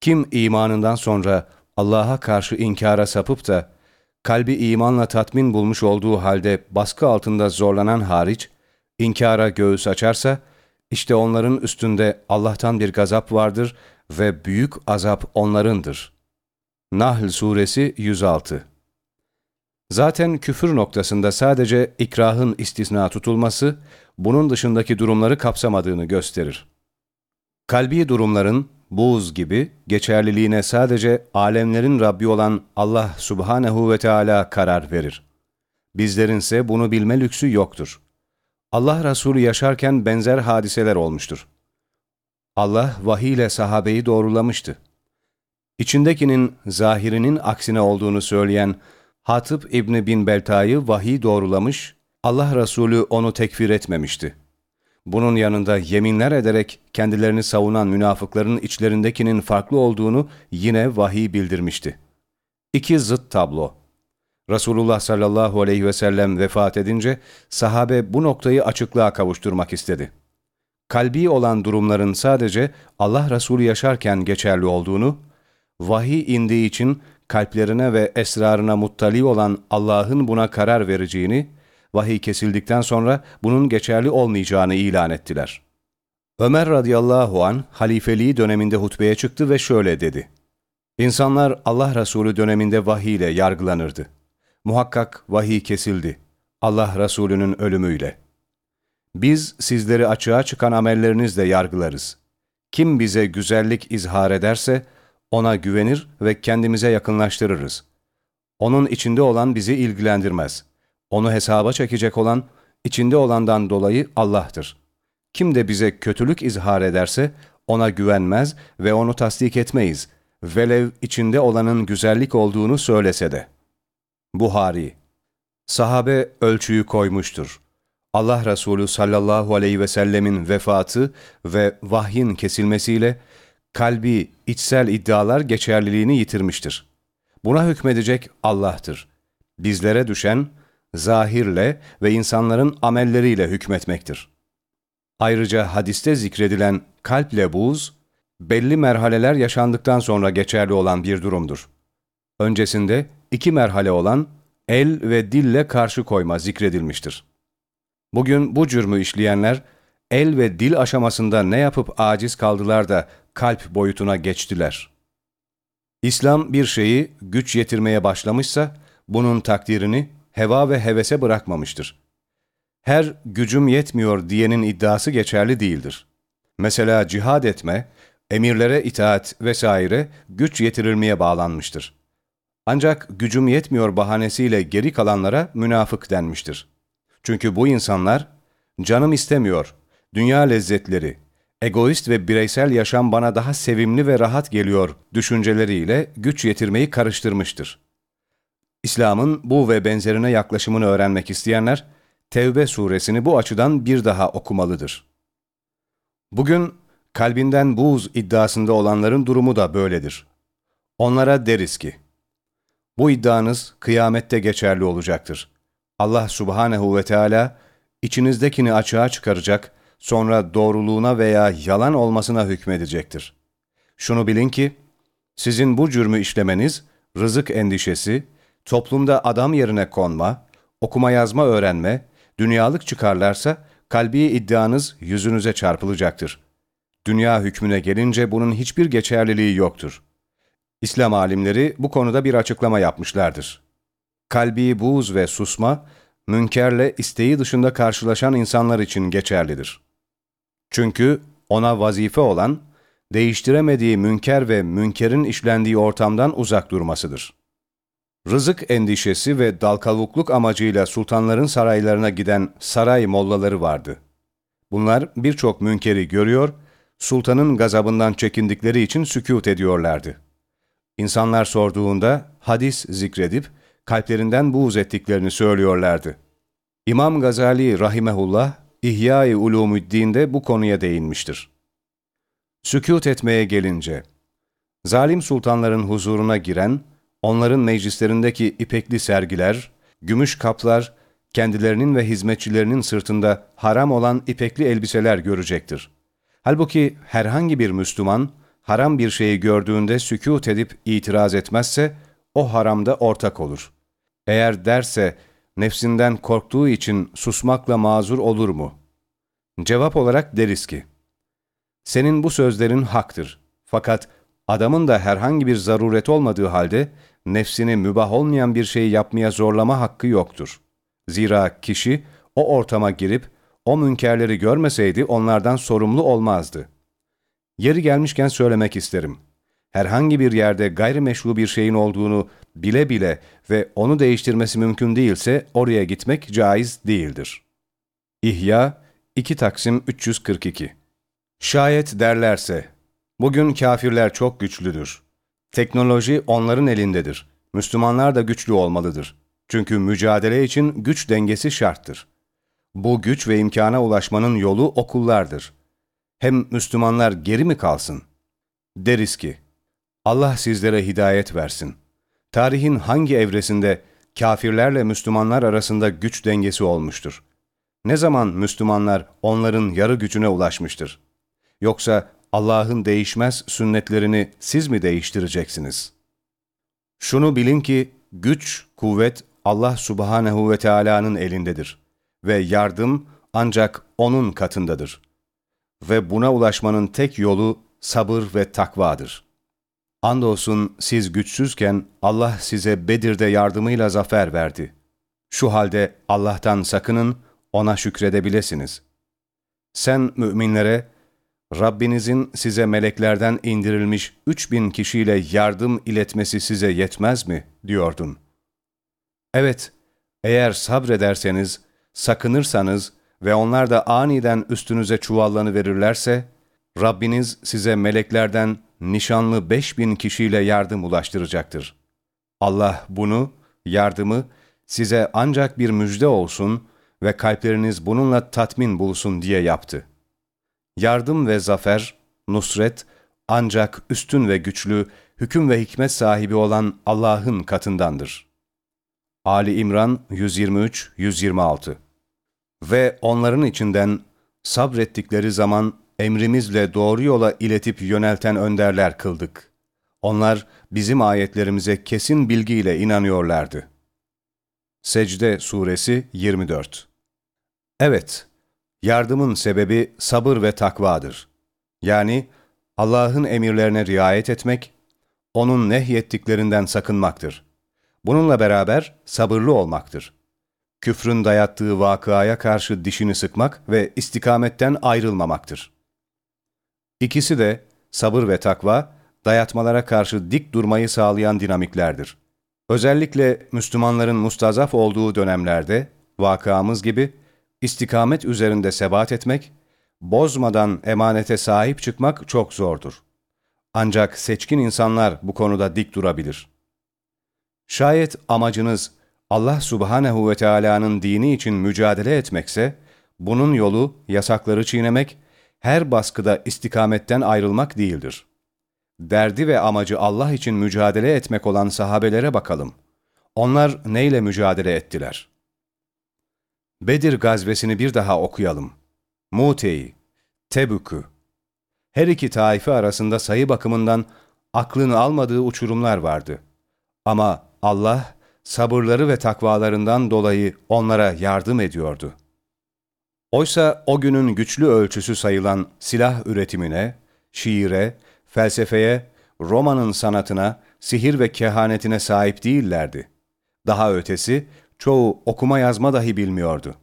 Kim imanından sonra Allah'a karşı inkara sapıp da, kalbi imanla tatmin bulmuş olduğu halde baskı altında zorlanan hariç, inkara göğüs açarsa, işte onların üstünde Allah'tan bir gazap vardır ve büyük azap onlarındır. Nahl Suresi 106 Zaten küfür noktasında sadece ikrahın istisna tutulması, bunun dışındaki durumları kapsamadığını gösterir. Kalbi durumların, buz gibi, geçerliliğine sadece alemlerin Rabbi olan Allah Subhanehu ve Teala karar verir. Bizlerinse bunu bilme lüksü yoktur. Allah Resulü yaşarken benzer hadiseler olmuştur. Allah vahiy ile sahabeyi doğrulamıştı. İçindekinin zahirinin aksine olduğunu söyleyen Hatip İbni bin Belta'yı vahiy doğrulamış, Allah Resulü onu tekfir etmemişti. Bunun yanında yeminler ederek kendilerini savunan münafıkların içlerindekinin farklı olduğunu yine vahiy bildirmişti. İki zıt tablo. Resulullah sallallahu aleyhi ve sellem vefat edince sahabe bu noktayı açıklığa kavuşturmak istedi. Kalbi olan durumların sadece Allah Resulü yaşarken geçerli olduğunu, vahiy indiği için kalplerine ve esrarına muttali olan Allah'ın buna karar vereceğini, vahiy kesildikten sonra bunun geçerli olmayacağını ilan ettiler. Ömer radıyallahu an halifeliği döneminde hutbeye çıktı ve şöyle dedi. İnsanlar Allah Resulü döneminde vahiy ile yargılanırdı. Muhakkak vahiy kesildi. Allah Resulü'nün ölümüyle. Biz sizleri açığa çıkan amellerinizle yargılarız. Kim bize güzellik izhar ederse ona güvenir ve kendimize yakınlaştırırız. Onun içinde olan bizi ilgilendirmez. Onu hesaba çekecek olan içinde olandan dolayı Allah'tır. Kim de bize kötülük izhar ederse ona güvenmez ve onu tasdik etmeyiz. Velev içinde olanın güzellik olduğunu söylese de. Buhari Sahabe ölçüyü koymuştur. Allah Resulü sallallahu aleyhi ve sellemin vefatı ve vahyin kesilmesiyle kalbi, içsel iddialar geçerliliğini yitirmiştir. Buna hükmedecek Allah'tır. Bizlere düşen, zahirle ve insanların amelleriyle hükmetmektir. Ayrıca hadiste zikredilen kalple buz, belli merhaleler yaşandıktan sonra geçerli olan bir durumdur. Öncesinde iki merhale olan el ve dille karşı koyma zikredilmiştir. Bugün bu cürmü işleyenler, el ve dil aşamasında ne yapıp aciz kaldılar da kalp boyutuna geçtiler. İslam bir şeyi güç yetirmeye başlamışsa, bunun takdirini heva ve hevese bırakmamıştır. Her gücüm yetmiyor diyenin iddiası geçerli değildir. Mesela cihad etme, emirlere itaat vesaire güç yetirilmeye bağlanmıştır. Ancak gücüm yetmiyor bahanesiyle geri kalanlara münafık denmiştir. Çünkü bu insanlar, canım istemiyor, dünya lezzetleri, egoist ve bireysel yaşam bana daha sevimli ve rahat geliyor düşünceleriyle güç yetirmeyi karıştırmıştır. İslam'ın bu ve benzerine yaklaşımını öğrenmek isteyenler, Tevbe suresini bu açıdan bir daha okumalıdır. Bugün kalbinden buğz iddiasında olanların durumu da böyledir. Onlara deriz ki, bu iddianız kıyamette geçerli olacaktır. Allah subhanehu ve Teala içinizdekini açığa çıkaracak, sonra doğruluğuna veya yalan olmasına hükmedecektir. Şunu bilin ki, sizin bu cürmü işlemeniz, rızık endişesi, toplumda adam yerine konma, okuma yazma öğrenme, dünyalık çıkarlarsa kalbi iddianız yüzünüze çarpılacaktır. Dünya hükmüne gelince bunun hiçbir geçerliliği yoktur. İslam alimleri bu konuda bir açıklama yapmışlardır. Kalbi buğz ve susma, münkerle isteği dışında karşılaşan insanlar için geçerlidir. Çünkü ona vazife olan, değiştiremediği münker ve münkerin işlendiği ortamdan uzak durmasıdır. Rızık endişesi ve dalkavukluk amacıyla sultanların saraylarına giden saray mollaları vardı. Bunlar birçok münkeri görüyor, sultanın gazabından çekindikleri için sükût ediyorlardı. İnsanlar sorduğunda hadis zikredip kalplerinden buğz ettiklerini söylüyorlardı. İmam Gazali rahimehullah İhya-i Ulumuddin'de bu konuya değinmiştir. Sükût etmeye gelince, zalim sultanların huzuruna giren, onların meclislerindeki ipekli sergiler, gümüş kaplar, kendilerinin ve hizmetçilerinin sırtında haram olan ipekli elbiseler görecektir. Halbuki herhangi bir Müslüman, haram bir şeyi gördüğünde sükût edip itiraz etmezse, o haramda ortak olur. Eğer derse, nefsinden korktuğu için susmakla mazur olur mu? Cevap olarak deriz ki, senin bu sözlerin haktır. Fakat adamın da herhangi bir zaruret olmadığı halde nefsini mübah olmayan bir şeyi yapmaya zorlama hakkı yoktur. Zira kişi o ortama girip o münkerleri görmeseydi onlardan sorumlu olmazdı. Yeri gelmişken söylemek isterim. Herhangi bir yerde gayrimeşru bir şeyin olduğunu bile bile ve onu değiştirmesi mümkün değilse oraya gitmek caiz değildir. İhya 2 Taksim 342 Şayet derlerse, bugün kafirler çok güçlüdür. Teknoloji onların elindedir. Müslümanlar da güçlü olmalıdır. Çünkü mücadele için güç dengesi şarttır. Bu güç ve imkana ulaşmanın yolu okullardır. Hem Müslümanlar geri mi kalsın? Deriz ki, Allah sizlere hidayet versin. Tarihin hangi evresinde kafirlerle Müslümanlar arasında güç dengesi olmuştur? Ne zaman Müslümanlar onların yarı gücüne ulaşmıştır? Yoksa Allah'ın değişmez sünnetlerini siz mi değiştireceksiniz? Şunu bilin ki güç, kuvvet Allah subhanehu ve Teala'nın elindedir ve yardım ancak O'nun katındadır. Ve buna ulaşmanın tek yolu sabır ve takvadır. Andolsun siz güçsüzken Allah size Bedir'de yardımıyla zafer verdi. Şu halde Allah'tan sakının, O'na şükredebilesiniz. Sen müminlere, Rabbinizin size meleklerden indirilmiş üç bin kişiyle yardım iletmesi size yetmez mi? diyordun. Evet, eğer sabrederseniz, sakınırsanız ve onlar da aniden üstünüze çuvallanı verirlerse, Rabbiniz size meleklerden nişanlı beş bin kişiyle yardım ulaştıracaktır. Allah bunu, yardımı, size ancak bir müjde olsun ve kalpleriniz bununla tatmin bulsun diye yaptı. Yardım ve zafer, nusret, ancak üstün ve güçlü, hüküm ve hikmet sahibi olan Allah'ın katındandır. Ali İmran 123-126 Ve onların içinden sabrettikleri zaman emrimizle doğru yola iletip yönelten önderler kıldık. Onlar bizim ayetlerimize kesin bilgiyle inanıyorlardı. Secde Suresi 24 Evet, yardımın sebebi sabır ve takvadır. Yani Allah'ın emirlerine riayet etmek, O'nun nehyettiklerinden sakınmaktır. Bununla beraber sabırlı olmaktır. Küfrün dayattığı vakıaya karşı dişini sıkmak ve istikametten ayrılmamaktır. İkisi de sabır ve takva, dayatmalara karşı dik durmayı sağlayan dinamiklerdir. Özellikle Müslümanların mustazaf olduğu dönemlerde, vakamız gibi, istikamet üzerinde sebat etmek, bozmadan emanete sahip çıkmak çok zordur. Ancak seçkin insanlar bu konuda dik durabilir. Şayet amacınız Allah subhanehu ve Teala'nın dini için mücadele etmekse, bunun yolu yasakları çiğnemek, her baskıda istikametten ayrılmak değildir. Derdi ve amacı Allah için mücadele etmek olan sahabelere bakalım. Onlar neyle mücadele ettiler? Bedir gazvesini bir daha okuyalım. Mute'yi, Tebük'ü. Her iki taife arasında sayı bakımından aklını almadığı uçurumlar vardı. Ama Allah sabırları ve takvalarından dolayı onlara yardım ediyordu. Oysa o günün güçlü ölçüsü sayılan silah üretimine, şiire, felsefeye, Roma'nın sanatına, sihir ve kehanetine sahip değillerdi. Daha ötesi, çoğu okuma yazma dahi bilmiyordu.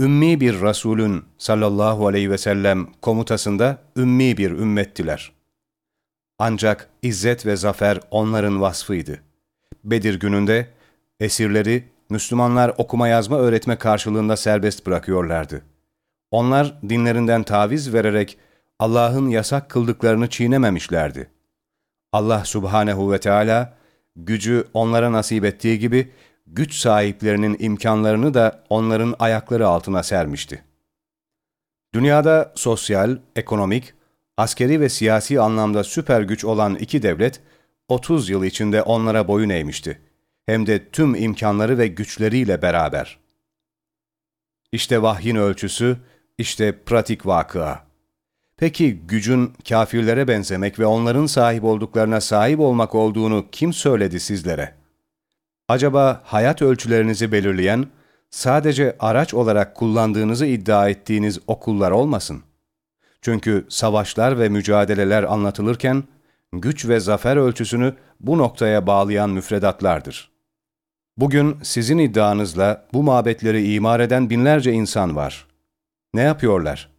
Ümmi bir Resulün sallallahu aleyhi ve sellem komutasında ümmi bir ümmettiler. Ancak izzet ve zafer onların vasfıydı. Bedir gününde esirleri Müslümanlar okuma yazma öğretme karşılığında serbest bırakıyorlardı. Onlar dinlerinden taviz vererek Allah'ın yasak kıldıklarını çiğnememişlerdi. Allah subhanehu ve Teala gücü onlara nasip ettiği gibi güç sahiplerinin imkanlarını da onların ayakları altına sermişti. Dünyada sosyal, ekonomik, askeri ve siyasi anlamda süper güç olan iki devlet 30 yıl içinde onlara boyun eğmişti. Hem de tüm imkanları ve güçleriyle beraber. İşte vahyin ölçüsü, işte pratik vakıa. Peki gücün kafirlere benzemek ve onların sahip olduklarına sahip olmak olduğunu kim söyledi sizlere? Acaba hayat ölçülerinizi belirleyen, sadece araç olarak kullandığınızı iddia ettiğiniz okullar olmasın? Çünkü savaşlar ve mücadeleler anlatılırken, güç ve zafer ölçüsünü bu noktaya bağlayan müfredatlardır. Bugün sizin iddianızla bu mabetleri imar eden binlerce insan var. Ne yapıyorlar?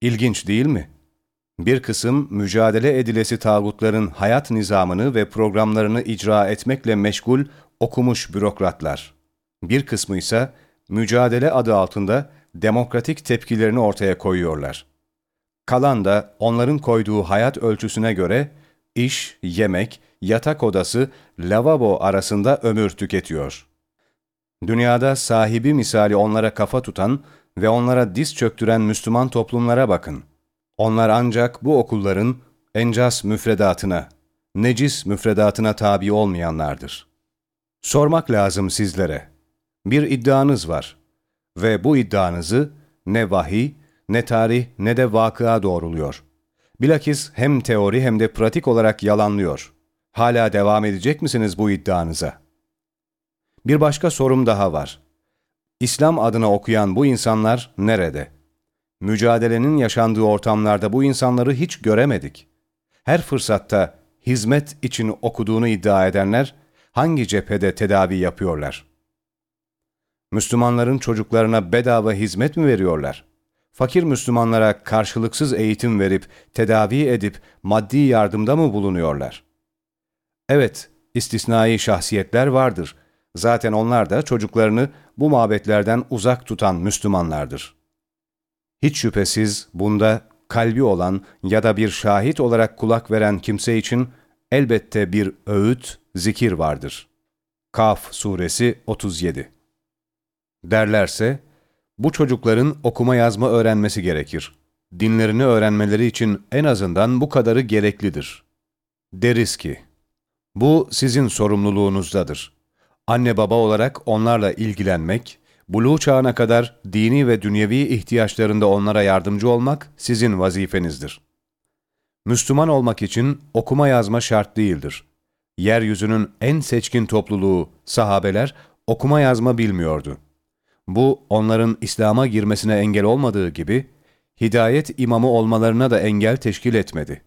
İlginç değil mi? Bir kısım mücadele edilesi tağutların hayat nizamını ve programlarını icra etmekle meşgul okumuş bürokratlar. Bir kısmı ise mücadele adı altında demokratik tepkilerini ortaya koyuyorlar. Kalan da onların koyduğu hayat ölçüsüne göre iş, yemek, yatak odası, lavabo arasında ömür tüketiyor. Dünyada sahibi misali onlara kafa tutan ve onlara diz çöktüren Müslüman toplumlara bakın. Onlar ancak bu okulların encas müfredatına, necis müfredatına tabi olmayanlardır. Sormak lazım sizlere. Bir iddianız var ve bu iddianızı ne vahiy, ne tarih ne de vakıa doğruluyor. Bilakis hem teori hem de pratik olarak yalanlıyor. Hala devam edecek misiniz bu iddianıza? Bir başka sorum daha var. İslam adına okuyan bu insanlar nerede? Mücadelenin yaşandığı ortamlarda bu insanları hiç göremedik. Her fırsatta hizmet için okuduğunu iddia edenler hangi cephede tedavi yapıyorlar? Müslümanların çocuklarına bedava hizmet mi veriyorlar? Fakir Müslümanlara karşılıksız eğitim verip, tedavi edip, maddi yardımda mı bulunuyorlar? Evet, istisnai şahsiyetler vardır. Zaten onlar da çocuklarını bu mabetlerden uzak tutan Müslümanlardır. Hiç şüphesiz bunda kalbi olan ya da bir şahit olarak kulak veren kimse için elbette bir öğüt, zikir vardır. Kaf Suresi 37 Derlerse, bu çocukların okuma yazma öğrenmesi gerekir. Dinlerini öğrenmeleri için en azından bu kadarı gereklidir. Deriz ki, bu sizin sorumluluğunuzdadır. Anne baba olarak onlarla ilgilenmek, buluğ çağına kadar dini ve dünyevi ihtiyaçlarında onlara yardımcı olmak sizin vazifenizdir. Müslüman olmak için okuma yazma şart değildir. Yeryüzünün en seçkin topluluğu, sahabeler, okuma yazma bilmiyordu. Bu, onların İslam'a girmesine engel olmadığı gibi, hidayet imamı olmalarına da engel teşkil etmedi.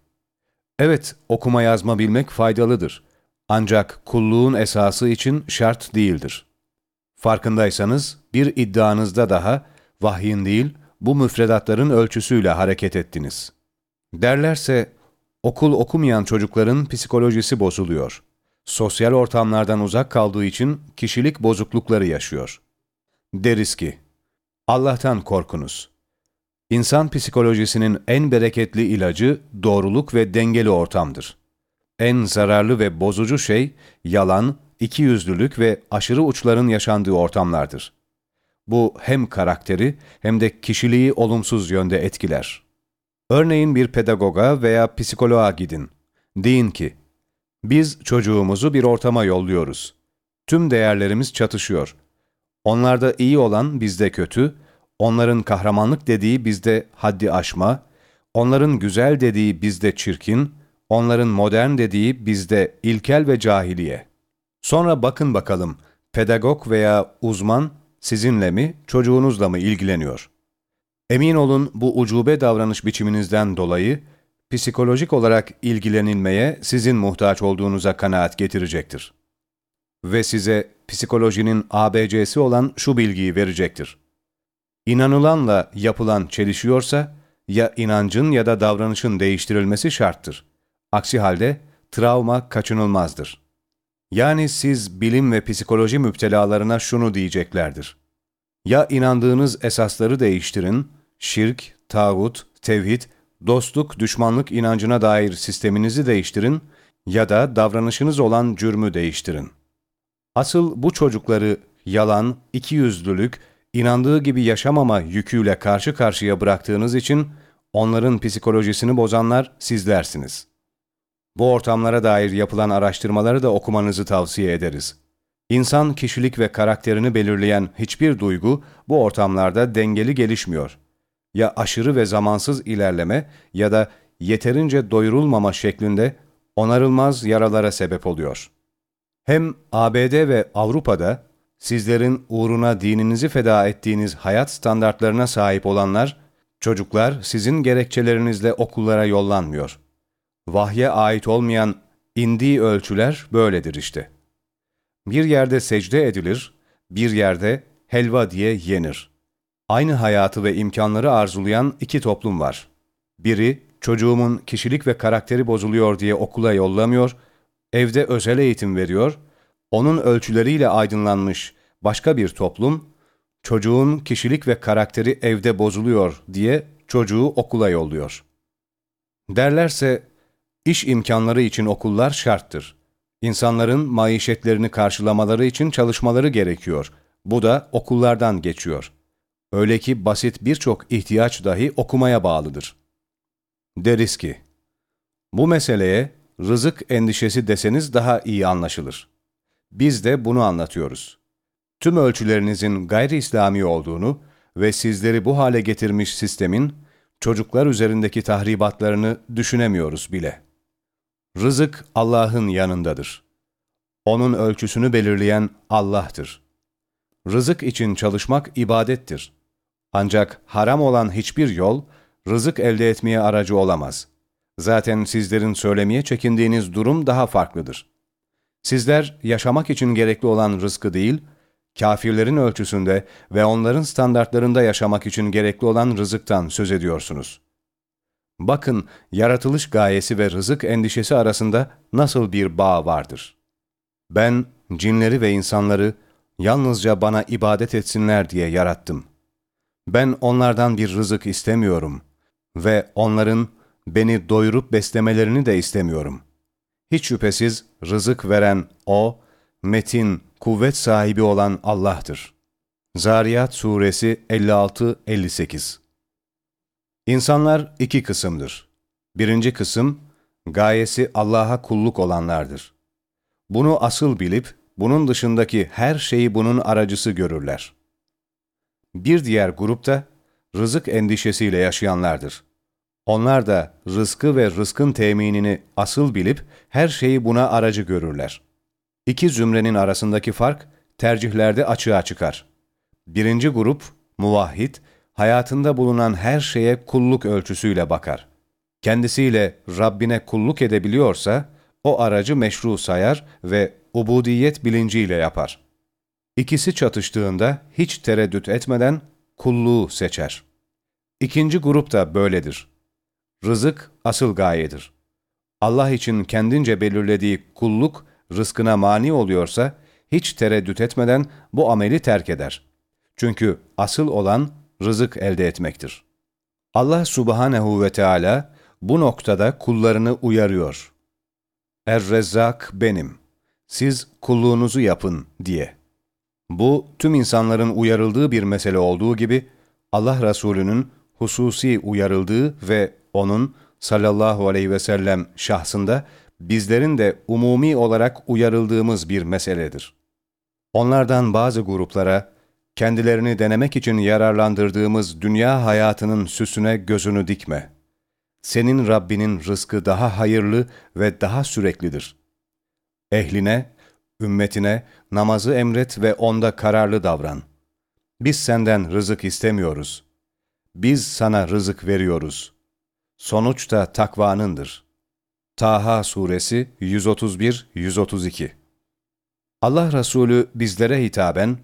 Evet, okuma yazma bilmek faydalıdır. Ancak kulluğun esası için şart değildir. Farkındaysanız bir iddianızda daha vahyin değil bu müfredatların ölçüsüyle hareket ettiniz. Derlerse okul okumayan çocukların psikolojisi bozuluyor. Sosyal ortamlardan uzak kaldığı için kişilik bozuklukları yaşıyor. Deriz ki, Allah'tan korkunuz. İnsan psikolojisinin en bereketli ilacı doğruluk ve dengeli ortamdır. En zararlı ve bozucu şey yalan, ikiyüzlülük ve aşırı uçların yaşandığı ortamlardır. Bu hem karakteri hem de kişiliği olumsuz yönde etkiler. Örneğin bir pedagoga veya psikoloğa gidin. Deyin ki, biz çocuğumuzu bir ortama yolluyoruz. Tüm değerlerimiz çatışıyor. Onlarda iyi olan bizde kötü, onların kahramanlık dediği bizde haddi aşma, onların güzel dediği bizde çirkin, onların modern dediği bizde ilkel ve cahiliye. Sonra bakın bakalım, pedagog veya uzman sizinle mi, çocuğunuzla mı ilgileniyor? Emin olun bu ucube davranış biçiminizden dolayı psikolojik olarak ilgilenilmeye sizin muhtaç olduğunuza kanaat getirecektir. Ve size psikolojinin ABC'si olan şu bilgiyi verecektir. İnanılanla yapılan çelişiyorsa, ya inancın ya da davranışın değiştirilmesi şarttır. Aksi halde travma kaçınılmazdır. Yani siz bilim ve psikoloji müptelalarına şunu diyeceklerdir. Ya inandığınız esasları değiştirin, şirk, tağut, tevhid, dostluk, düşmanlık inancına dair sisteminizi değiştirin ya da davranışınız olan cürmü değiştirin. Asıl bu çocukları yalan, ikiyüzlülük, inandığı gibi yaşamama yüküyle karşı karşıya bıraktığınız için onların psikolojisini bozanlar sizlersiniz. Bu ortamlara dair yapılan araştırmaları da okumanızı tavsiye ederiz. İnsan kişilik ve karakterini belirleyen hiçbir duygu bu ortamlarda dengeli gelişmiyor. Ya aşırı ve zamansız ilerleme ya da yeterince doyurulmama şeklinde onarılmaz yaralara sebep oluyor. Hem ABD ve Avrupa'da sizlerin uğruna dininizi feda ettiğiniz hayat standartlarına sahip olanlar, çocuklar sizin gerekçelerinizle okullara yollanmıyor. Vahye ait olmayan indiği ölçüler böyledir işte. Bir yerde secde edilir, bir yerde helva diye yenir. Aynı hayatı ve imkanları arzulayan iki toplum var. Biri, çocuğumun kişilik ve karakteri bozuluyor diye okula yollamıyor, evde özel eğitim veriyor, onun ölçüleriyle aydınlanmış başka bir toplum, çocuğun kişilik ve karakteri evde bozuluyor diye çocuğu okula yolluyor. Derlerse, iş imkanları için okullar şarttır. İnsanların maişetlerini karşılamaları için çalışmaları gerekiyor. Bu da okullardan geçiyor. Öyle ki basit birçok ihtiyaç dahi okumaya bağlıdır. Deriz ki, bu meseleye rızık endişesi deseniz daha iyi anlaşılır. Biz de bunu anlatıyoruz. Tüm ölçülerinizin gayri İslami olduğunu ve sizleri bu hale getirmiş sistemin çocuklar üzerindeki tahribatlarını düşünemiyoruz bile. Rızık Allah'ın yanındadır. Onun ölçüsünü belirleyen Allah'tır. Rızık için çalışmak ibadettir. Ancak haram olan hiçbir yol, rızık elde etmeye aracı olamaz. Zaten sizlerin söylemeye çekindiğiniz durum daha farklıdır. Sizler yaşamak için gerekli olan rızkı değil, kafirlerin ölçüsünde ve onların standartlarında yaşamak için gerekli olan rızıktan söz ediyorsunuz. Bakın, yaratılış gayesi ve rızık endişesi arasında nasıl bir bağ vardır. Ben, cinleri ve insanları yalnızca bana ibadet etsinler diye yarattım. Ben onlardan bir rızık istemiyorum ve onların beni doyurup beslemelerini de istemiyorum. Hiç şüphesiz rızık veren O, metin, kuvvet sahibi olan Allah'tır. Zariyat Suresi 56-58 İnsanlar iki kısımdır. Birinci kısım, gayesi Allah'a kulluk olanlardır. Bunu asıl bilip, bunun dışındaki her şeyi bunun aracısı görürler. Bir diğer grupta, rızık endişesiyle yaşayanlardır. Onlar da rızkı ve rızkın teminini asıl bilip, her şeyi buna aracı görürler. İki zümrenin arasındaki fark, tercihlerde açığa çıkar. Birinci grup, muvahhid, hayatında bulunan her şeye kulluk ölçüsüyle bakar. Kendisiyle Rabbine kulluk edebiliyorsa, o aracı meşru sayar ve ubudiyet bilinciyle yapar. İkisi çatıştığında hiç tereddüt etmeden kulluğu seçer. İkinci grup da böyledir. Rızık asıl gayedir. Allah için kendince belirlediği kulluk rızkına mani oluyorsa, hiç tereddüt etmeden bu ameli terk eder. Çünkü asıl olan rızık elde etmektir. Allah subhanehu ve Teala bu noktada kullarını uyarıyor. Er-Rezzak benim, siz kulluğunuzu yapın diye. Bu, tüm insanların uyarıldığı bir mesele olduğu gibi, Allah Resulü'nün hususi uyarıldığı ve onun sallallahu aleyhi ve sellem şahsında bizlerin de umumi olarak uyarıldığımız bir meseledir. Onlardan bazı gruplara, kendilerini denemek için yararlandırdığımız dünya hayatının süsüne gözünü dikme. Senin Rabbinin rızkı daha hayırlı ve daha süreklidir. Ehline, ümmetine namazı emret ve onda kararlı davran. Biz senden rızık istemiyoruz. Biz sana rızık veriyoruz. Sonuç da takvanındır. Taha Suresi 131-132 Allah Resulü bizlere hitaben,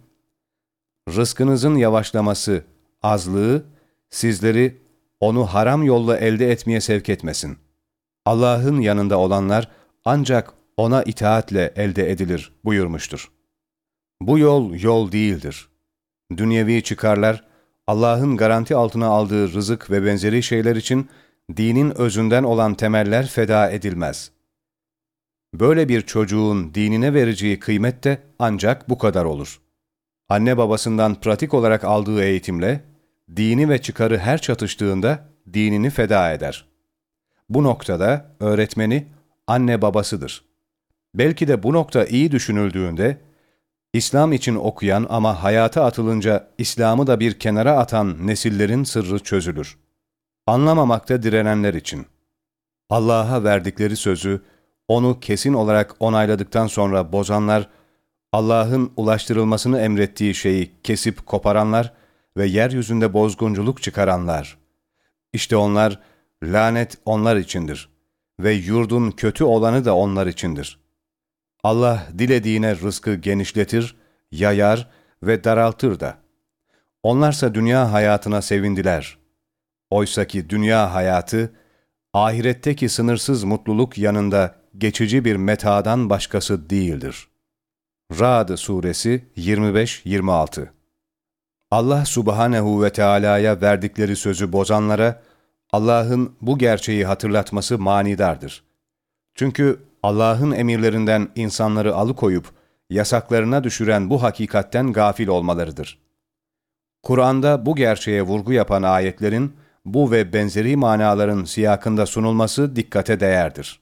Rızkınızın yavaşlaması, azlığı, sizleri onu haram yolla elde etmeye sevk etmesin. Allah'ın yanında olanlar ancak ona itaatle elde edilir buyurmuştur. Bu yol yol değildir. Dünyevi çıkarlar, Allah'ın garanti altına aldığı rızık ve benzeri şeyler için dinin özünden olan temeller feda edilmez. Böyle bir çocuğun dinine vereceği kıymet de ancak bu kadar olur. Anne babasından pratik olarak aldığı eğitimle, dini ve çıkarı her çatıştığında dinini feda eder. Bu noktada öğretmeni anne babasıdır. Belki de bu nokta iyi düşünüldüğünde, İslam için okuyan ama hayata atılınca İslam'ı da bir kenara atan nesillerin sırrı çözülür. Anlamamakta direnenler için. Allah'a verdikleri sözü, onu kesin olarak onayladıktan sonra bozanlar, Allah'ın ulaştırılmasını emrettiği şeyi kesip koparanlar ve yeryüzünde bozgunculuk çıkaranlar. İşte onlar, lanet onlar içindir ve yurdun kötü olanı da onlar içindir. Allah dilediğine rızkı genişletir, yayar ve daraltır da. Onlarsa dünya hayatına sevindiler. Oysaki dünya hayatı, ahiretteki sınırsız mutluluk yanında geçici bir metadan başkası değildir. Ra'd Suresi 25-26 Allah Subhanehu ve Teala'ya verdikleri sözü bozanlara, Allah'ın bu gerçeği hatırlatması manidardır. Çünkü Allah'ın emirlerinden insanları alıkoyup, yasaklarına düşüren bu hakikatten gafil olmalarıdır. Kur'an'da bu gerçeğe vurgu yapan ayetlerin, bu ve benzeri manaların siyakında sunulması dikkate değerdir.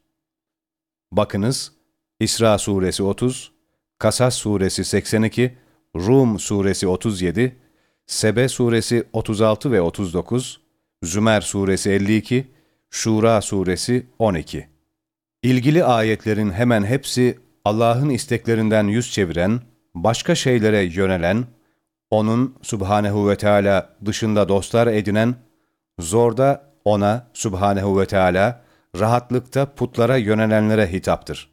Bakınız, İsra Suresi 30, Kasas Suresi 82, Rum Suresi 37, Sebe Suresi 36 ve 39, Zümer Suresi 52, Şura Suresi 12. İlgili ayetlerin hemen hepsi Allah'ın isteklerinden yüz çeviren, başka şeylere yönelen, onun Subhanehu ve Teala dışında dostlar edinen, zorda ona Subhanehu ve Teala, rahatlıkta putlara yönelenlere hitaptır.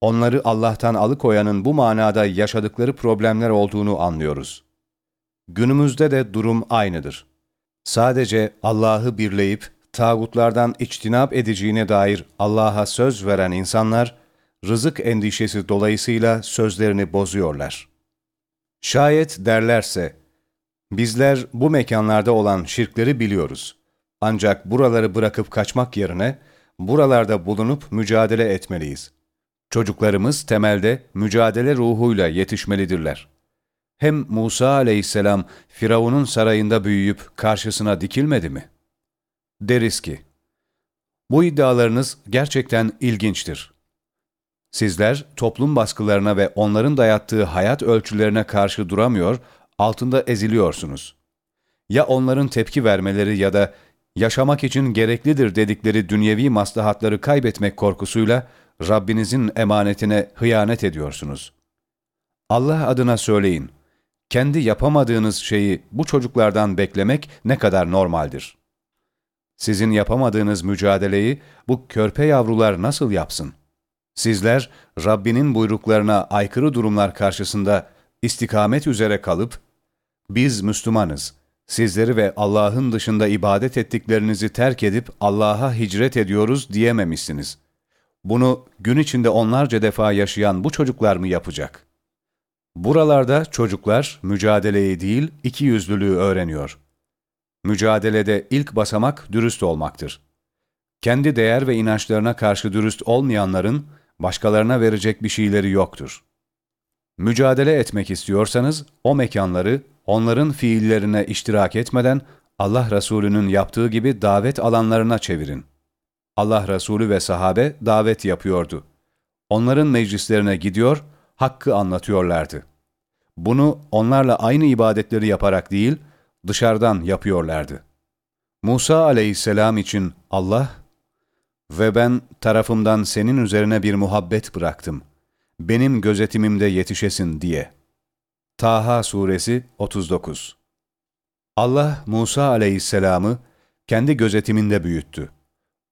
Onları Allah'tan alıkoyanın bu manada yaşadıkları problemler olduğunu anlıyoruz. Günümüzde de durum aynıdır. Sadece Allah'ı birleyip tağutlardan içtinap edeceğine dair Allah'a söz veren insanlar, rızık endişesi dolayısıyla sözlerini bozuyorlar. Şayet derlerse, bizler bu mekanlarda olan şirkleri biliyoruz. Ancak buraları bırakıp kaçmak yerine, buralarda bulunup mücadele etmeliyiz. Çocuklarımız temelde mücadele ruhuyla yetişmelidirler. Hem Musa aleyhisselam Firavun'un sarayında büyüyüp karşısına dikilmedi mi? Deriz ki, bu iddialarınız gerçekten ilginçtir. Sizler toplum baskılarına ve onların dayattığı hayat ölçülerine karşı duramıyor, altında eziliyorsunuz. Ya onların tepki vermeleri ya da yaşamak için gereklidir dedikleri dünyevi maslahatları kaybetmek korkusuyla Rabbinizin emanetine hıyanet ediyorsunuz. Allah adına söyleyin, kendi yapamadığınız şeyi bu çocuklardan beklemek ne kadar normaldir? Sizin yapamadığınız mücadeleyi bu körpe yavrular nasıl yapsın? Sizler Rabbinin buyruklarına aykırı durumlar karşısında istikamet üzere kalıp, biz Müslümanız, sizleri ve Allah'ın dışında ibadet ettiklerinizi terk edip Allah'a hicret ediyoruz diyememişsiniz. Bunu gün içinde onlarca defa yaşayan bu çocuklar mı yapacak? Buralarda çocuklar mücadeleyi değil iki yüzlülüğü öğreniyor. Mücadelede ilk basamak dürüst olmaktır. Kendi değer ve inançlarına karşı dürüst olmayanların başkalarına verecek bir şeyleri yoktur. Mücadele etmek istiyorsanız o mekanları onların fiillerine iştirak etmeden Allah Resulü'nün yaptığı gibi davet alanlarına çevirin. Allah Resulü ve sahabe davet yapıyordu. Onların meclislerine gidiyor, hakkı anlatıyorlardı. Bunu onlarla aynı ibadetleri yaparak değil, dışarıdan yapıyorlardı. Musa aleyhisselam için Allah, ve ben tarafımdan senin üzerine bir muhabbet bıraktım. Benim gözetimimde yetişesin diye. Taha Suresi 39 Allah Musa aleyhisselamı kendi gözetiminde büyüttü.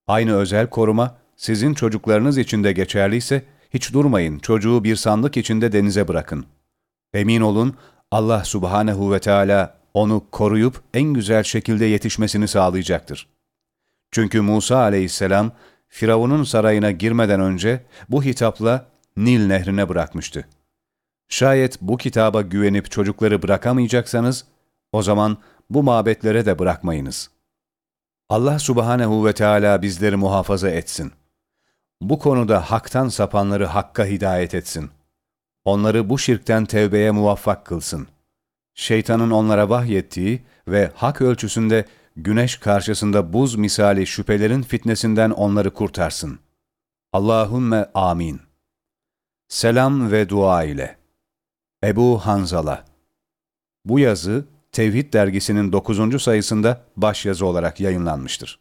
Aynı özel koruma sizin çocuklarınız için de geçerliyse hiç durmayın çocuğu bir sandık içinde denize bırakın. Emin olun Allah subhanehu ve Teala onu koruyup en güzel şekilde yetişmesini sağlayacaktır. Çünkü Musa aleyhisselam Firavun'un sarayına girmeden önce bu hitapla Nil nehrine bırakmıştı. Şayet bu kitaba güvenip çocukları bırakamayacaksanız, o zaman bu mabetlere de bırakmayınız. Allah subhanehu ve Teala bizleri muhafaza etsin. Bu konuda haktan sapanları hakka hidayet etsin. Onları bu şirkten tevbeye muvaffak kılsın. Şeytanın onlara vahyettiği ve hak ölçüsünde güneş karşısında buz misali şüphelerin fitnesinden onları kurtarsın. Allahümme amin. Selam ve dua ile. Ebu Hanzala Bu yazı Tevhid dergisinin 9. sayısında başyazı olarak yayınlanmıştır.